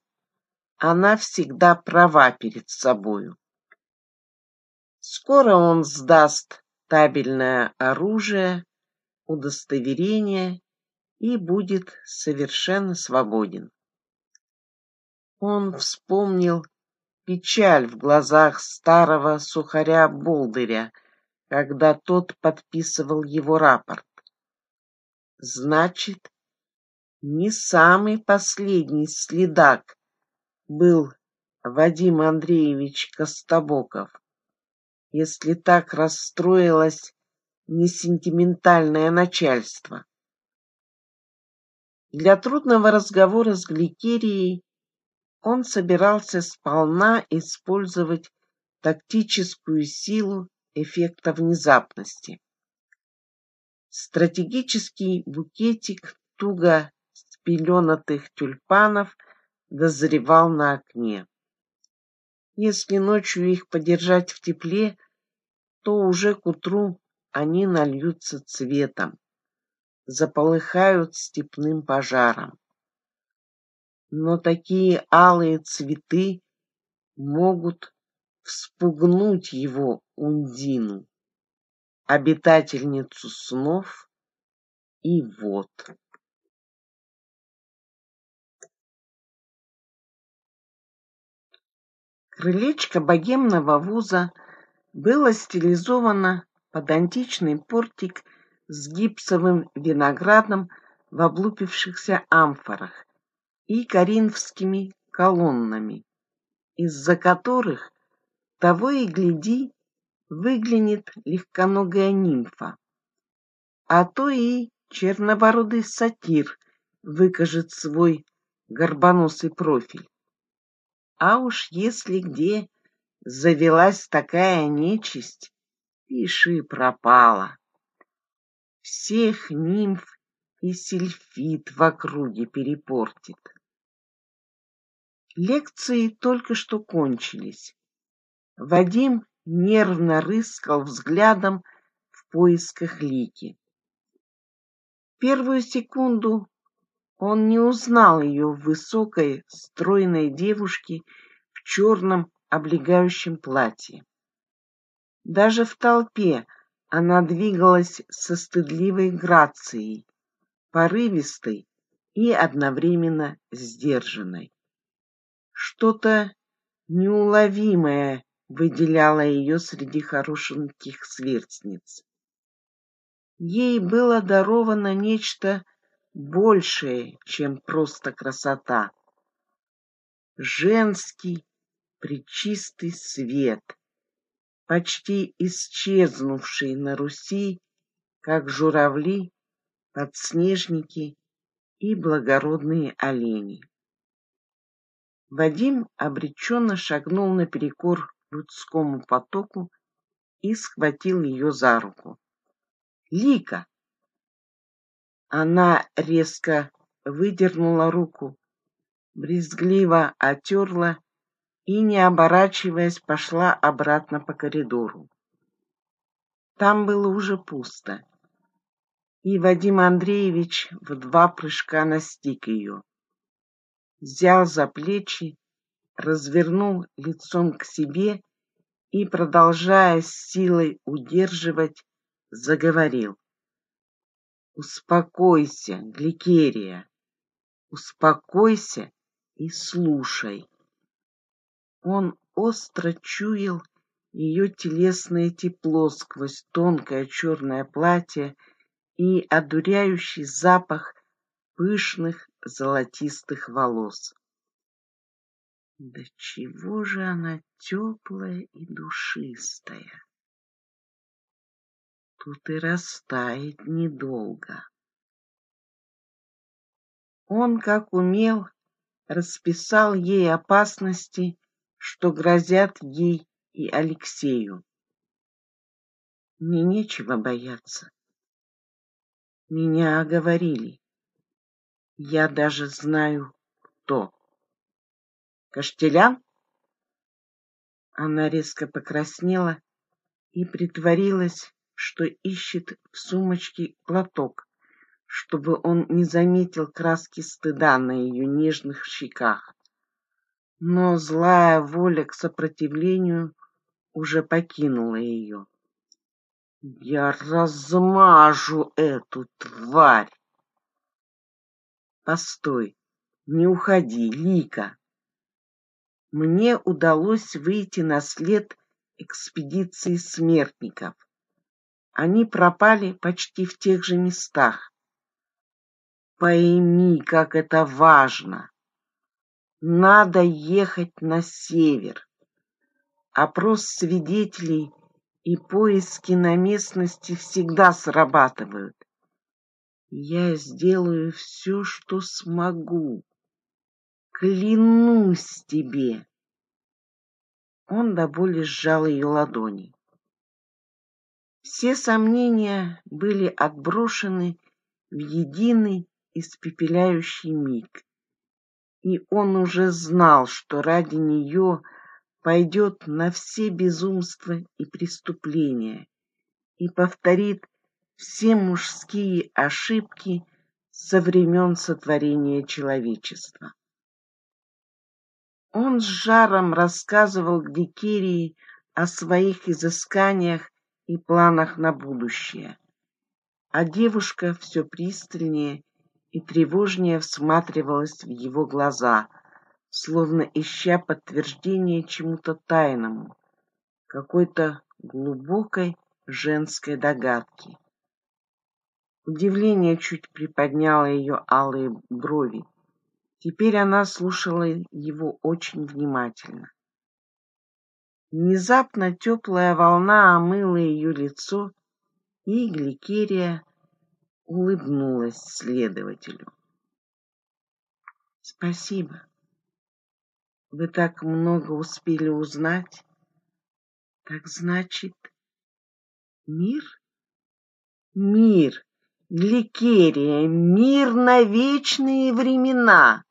она всегда права перед собою. Скоро он сдаст табельное оружие, удостоверение и будет совершенно свободен. Он вспомнил печаль в глазах старого сухаря Болдыря, когда тот подписывал его рапорт. Значит, не самый последний следак был Вадим Андреевич Костобоков, если так расстроилось несентиментальное начальство. Для трудного разговора с Гликерией он собирался сполна использовать тактическую силу эффекта внезапности. Стратегический букетик туго спеленатых тюльпанов дозревал на окне. Если ночью их подержать в тепле, то уже к утру они нальются цветом, заполыхают степным пожаром. Но такие алые цветы могут вспугнуть его Ундину, обитательницу снов и вод. Крылечко богемного вуза было стилизовано под античный портик с гипсовым виноградом в облупившихся амфорах и коринфскими колоннами, из-за которых того и гляди выглянет легконогая нимфа, а то и чернобородый сатир выкажет свой горбоносый профиль. А уж если где завелась такая нечисть, пиши пропала. Всех нимф и сельфит в округе перепортит. Лекции только что кончились. Вадим нервно рыскал взглядом в поисках Лики. Первую секунду он не узнал ее в высокой, стройной девушке в черном облегающем платье. Даже в толпе она двигалась со стыдливой грацией, порывистой и одновременно сдержанной. Что-то неуловимое выделяло ее среди хорошеньких сверстниц. Ей было даровано нечто большее, чем просто красота. Женский пречистый свет, почти исчезнувший на Руси, как журавли, подснежники и благородные олени. Вадим обреченно шагнул наперекор людскому потоку и схватил ее за руку. «Лика!» Она резко выдернула руку, брезгливо отерла и, не оборачиваясь, пошла обратно по коридору. Там было уже пусто, и Вадим Андреевич в два прыжка настиг ее. Взял за плечи, развернул лицом к себе и, продолжая с силой удерживать, заговорил. Успокойся, Гликерия, успокойся и слушай. Он остро чуял ее телесное тепло сквозь тонкое черное платье и одуряющий запах пышных золотистых волос. Да чего же она теплая и душистая! Тут и растает недолго. Он, как умел, расписал ей опасности, что грозят ей и Алексею. Мне нечего бояться. Меня оговорили. Я даже знаю, кто. Каштелян? Она резко покраснела и притворилась, что ищет в сумочке платок, чтобы он не заметил краски стыда на ее нежных щеках. Но злая воля к сопротивлению уже покинула ее. Я размажу эту тварь. Постой, не уходи, Лика. Мне удалось выйти на след экспедиции смертников. Они пропали почти в тех же местах. Пойми, как это важно. Надо ехать на север. Опрос свидетелей и поиски на местности всегда срабатывают. Я сделаю все, что смогу. Клянусь тебе. Он до боли сжал ее ладони. Все сомнения были отброшены в единый испепеляющий миг. И он уже знал, что ради нее пойдет на все безумства и преступления и повторит все мужские ошибки со времен сотворения человечества. Он с жаром рассказывал Гликерии о своих изысканиях и планах на будущее. А девушка все пристальнее и тревожнее всматривалась в его глаза, словно ища подтверждение чему-то тайному, какой-то глубокой женской догадки. Удивление чуть приподняло ее алые брови. Теперь она слушала его очень внимательно. Внезапно теплая волна омыла ее лицо, и Гликерия улыбнулась следователю. Спасибо. Вы так много успели узнать. Так значит, мир? Мир, Гликерия, мир на вечные времена.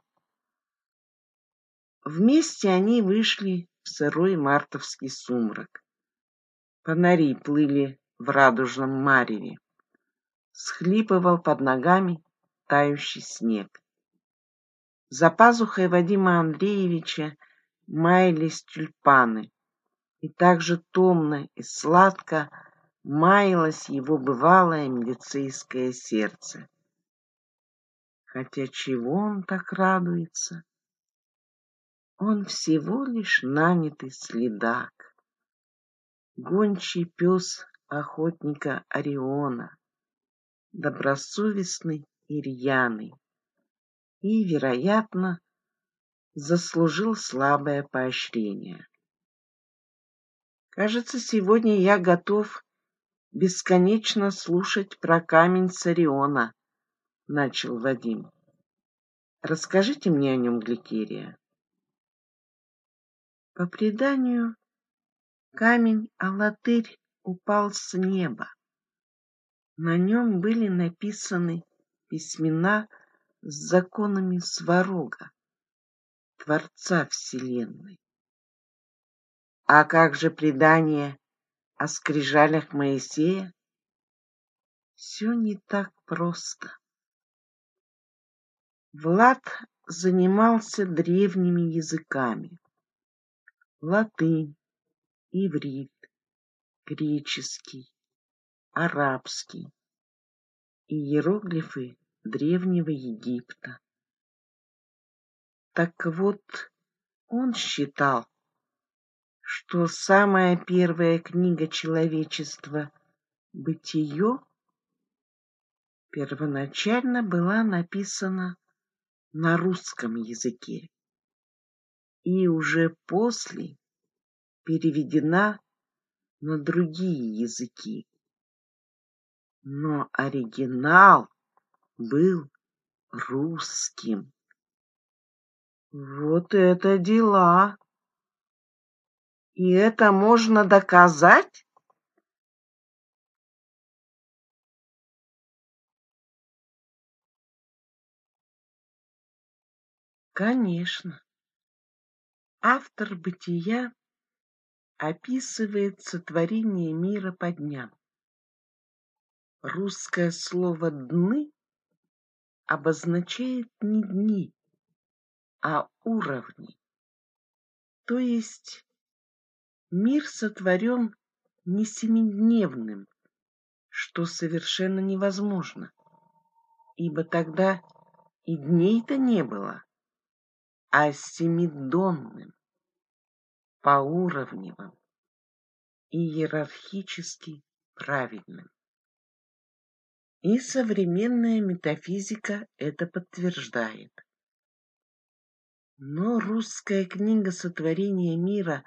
Вместе они вышли в сырой мартовский сумрак. Фонари плыли в радужном мареве. Схлипывал под ногами тающий снег. За пазухой Вадима Андреевича маялись тюльпаны, и так же томно и сладко маялось его бывалое милицейское сердце. Хотя чего он так радуется? Он всего лишь нанятый следак, гончий пес охотника Ориона, добросовестный и рьяный, и, вероятно, заслужил слабое поощрение. Кажется, сегодня я готов бесконечно слушать про камень Сариона, начал Вадим. Расскажите мне о нем, Гликерия. По преданию, камень Алатырь упал с неба. На нем были написаны письмена с законами Сварога, Творца Вселенной. А как же предание о скрижалях Моисея? Все не так просто. Влад занимался древними языками латынь, иврит, греческий, арабский и иероглифы древнего Египта. Так вот, он считал, что самая первая книга человечества «Бытие» первоначально была написана на русском языке и уже после переведена на другие языки. Но оригинал был русским. Вот это дела! И это можно доказать? Конечно. Автор «Бытия» описывает сотворение мира по дням. Русское слово «дны» обозначает не дни, а уровни. То есть мир сотворен не семидневным, что совершенно невозможно, ибо тогда и дней-то не было а семидонным, поуровневым и иерархически правильным. И современная метафизика это подтверждает. Но русская книга сотворения мира,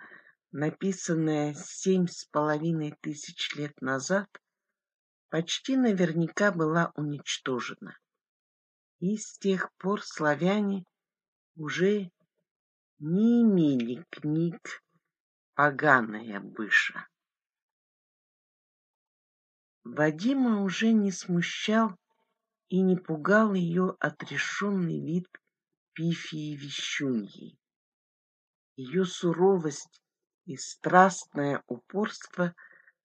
написанная семь с половиной тысяч лет назад, почти наверняка была уничтожена. И с тех пор славяне уже не имели книг поганая быша. Вадима уже не смущал и не пугал ее отрешенный вид Пифии Вещуньи. Ее суровость и страстное упорство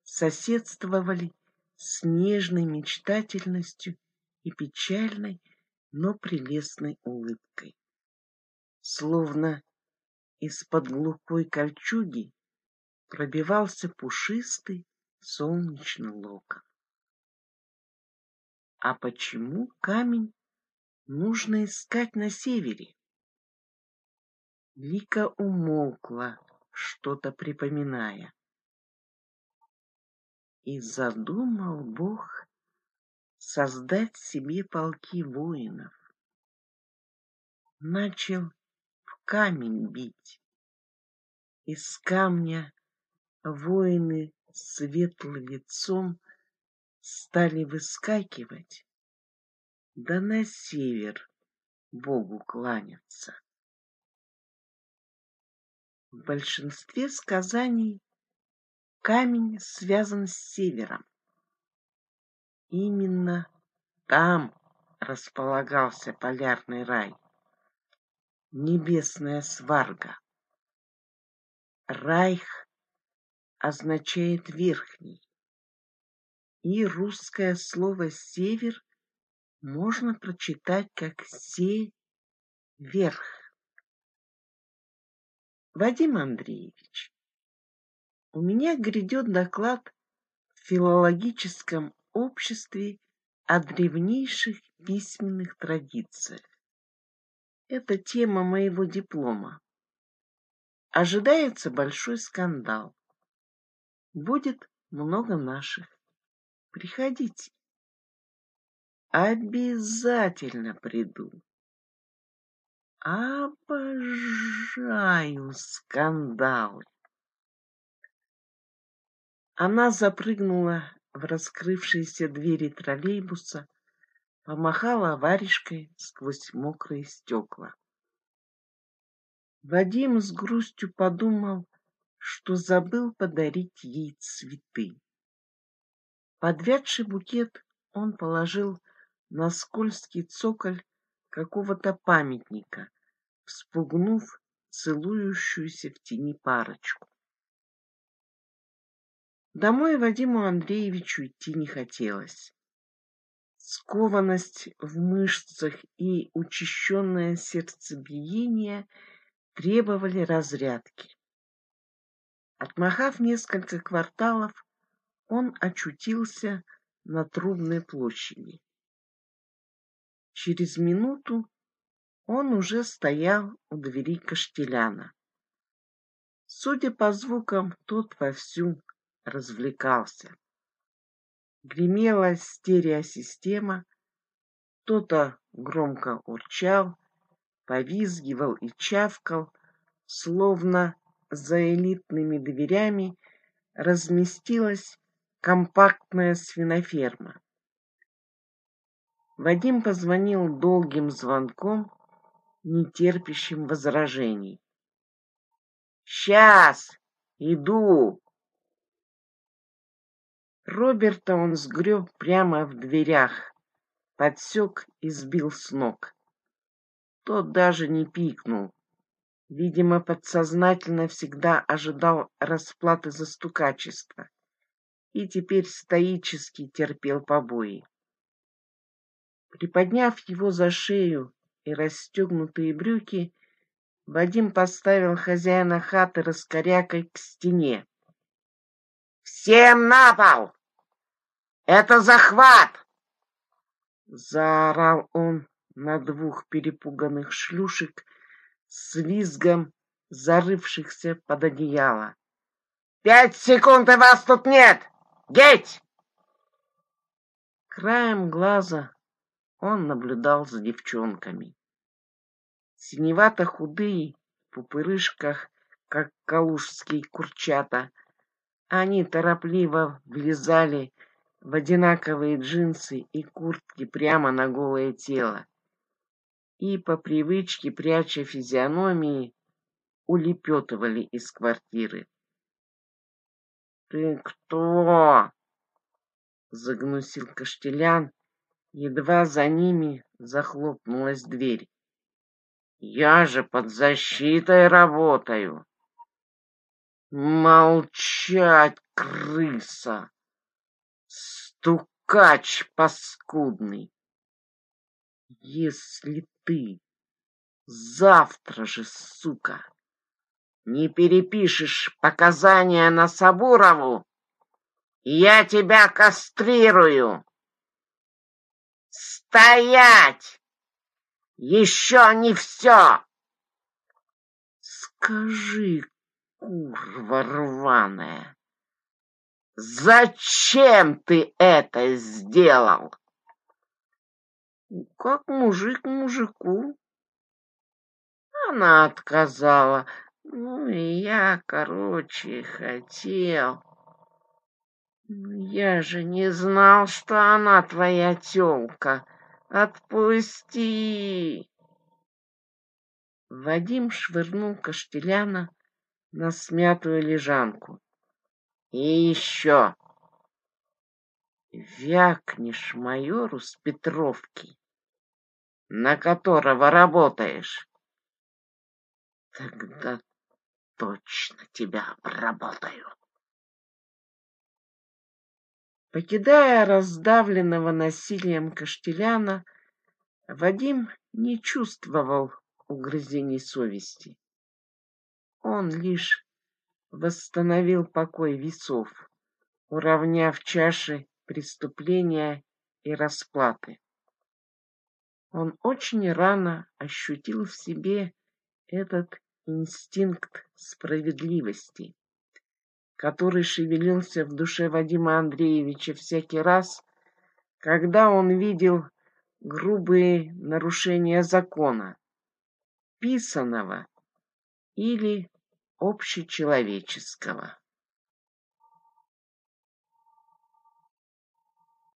соседствовали с нежной мечтательностью и печальной, но прелестной улыбкой. Словно из-под глухой кольчуги пробивался пушистый солнечный локон. А почему камень нужно искать на севере? Лика умолкла, что-то припоминая. И задумал Бог создать себе полки воинов. Начал камень бить. Из камня воины светлым лицом стали выскакивать, да на север Богу кланяться. В большинстве сказаний камень связан с севером. Именно там располагался полярный рай, небесная сварга. Райх означает верхний, и русское слово «север» можно прочитать как «се-верх». Вадим Андреевич, у меня грядет доклад в филологическом обществе о древнейших письменных традициях. Это тема моего диплома. Ожидается большой скандал. Будет много наших. Приходите. Обязательно приду. Обожаю скандалы. Она запрыгнула в раскрывшиеся двери троллейбуса, помахала варежкой сквозь мокрые стекла. Вадим с грустью подумал, что забыл подарить ей цветы. Подвядший букет он положил на скользкий цоколь какого-то памятника, вспугнув целующуюся в тени парочку. Домой Вадиму Андреевичу идти не хотелось. Скованность в мышцах и учащенное сердцебиение требовали разрядки. Отмахав несколько кварталов, он очутился на Трубной площади. Через минуту он уже стоял у двери Каштеляна. Судя по звукам, тот вовсю развлекался. Гремела стереосистема, кто-то громко урчал, повизгивал и чавкал, словно за элитными дверями разместилась компактная свиноферма. Вадим позвонил долгим звонком, не терпящим возражений. «Сейчас! Иду!» Роберта он сгреб прямо в дверях, подсек и сбил с ног. Тот даже не пикнул. Видимо, подсознательно всегда ожидал расплаты за стукачество и теперь стоически терпел побои. Приподняв его за шею и расстегнутые брюки, Вадим поставил хозяина хаты раскорякой к стене. «Всем на пол! Это захват!» Заорал он на двух перепуганных шлюшек с визгом зарывшихся под одеяло. «Пять секунд, и вас тут нет! Геть!» Краем глаза он наблюдал за девчонками. Синевато-худые, в пупырышках, как калужские курчата, они торопливо влезали в одинаковые джинсы и куртки прямо на голое тело и, по привычке пряча физиономии, улепетывали из квартиры. «Ты кто?» — загнусил Каштелян, едва за ними захлопнулась дверь. «Я же под защитой работаю!» «Молчать, крыса! Стукач паскудный! Если ты завтра же, сука, не перепишешь показания на Сабурову, я тебя кастрирую. Стоять! Еще не все! Скажи, курва рваная, зачем ты это сделал? Как мужик мужику. Она отказала. Ну, и я, короче, хотел. Я же не знал, что она твоя тёлка. Отпусти. Вадим швырнул Каштеляна на смятую лежанку. И еще вякнешь майору с Петровки, на которого работаешь, тогда точно тебя обработаю. Покидая раздавленного насилием Каштеляна, Вадим не чувствовал угрызений совести. Он лишь восстановил покой весов, уравняв чаши преступления и расплаты. Он очень рано ощутил в себе этот инстинкт справедливости, который шевелился в душе Вадима Андреевича всякий раз, когда он видел грубые нарушения закона, писаного или общечеловеческого.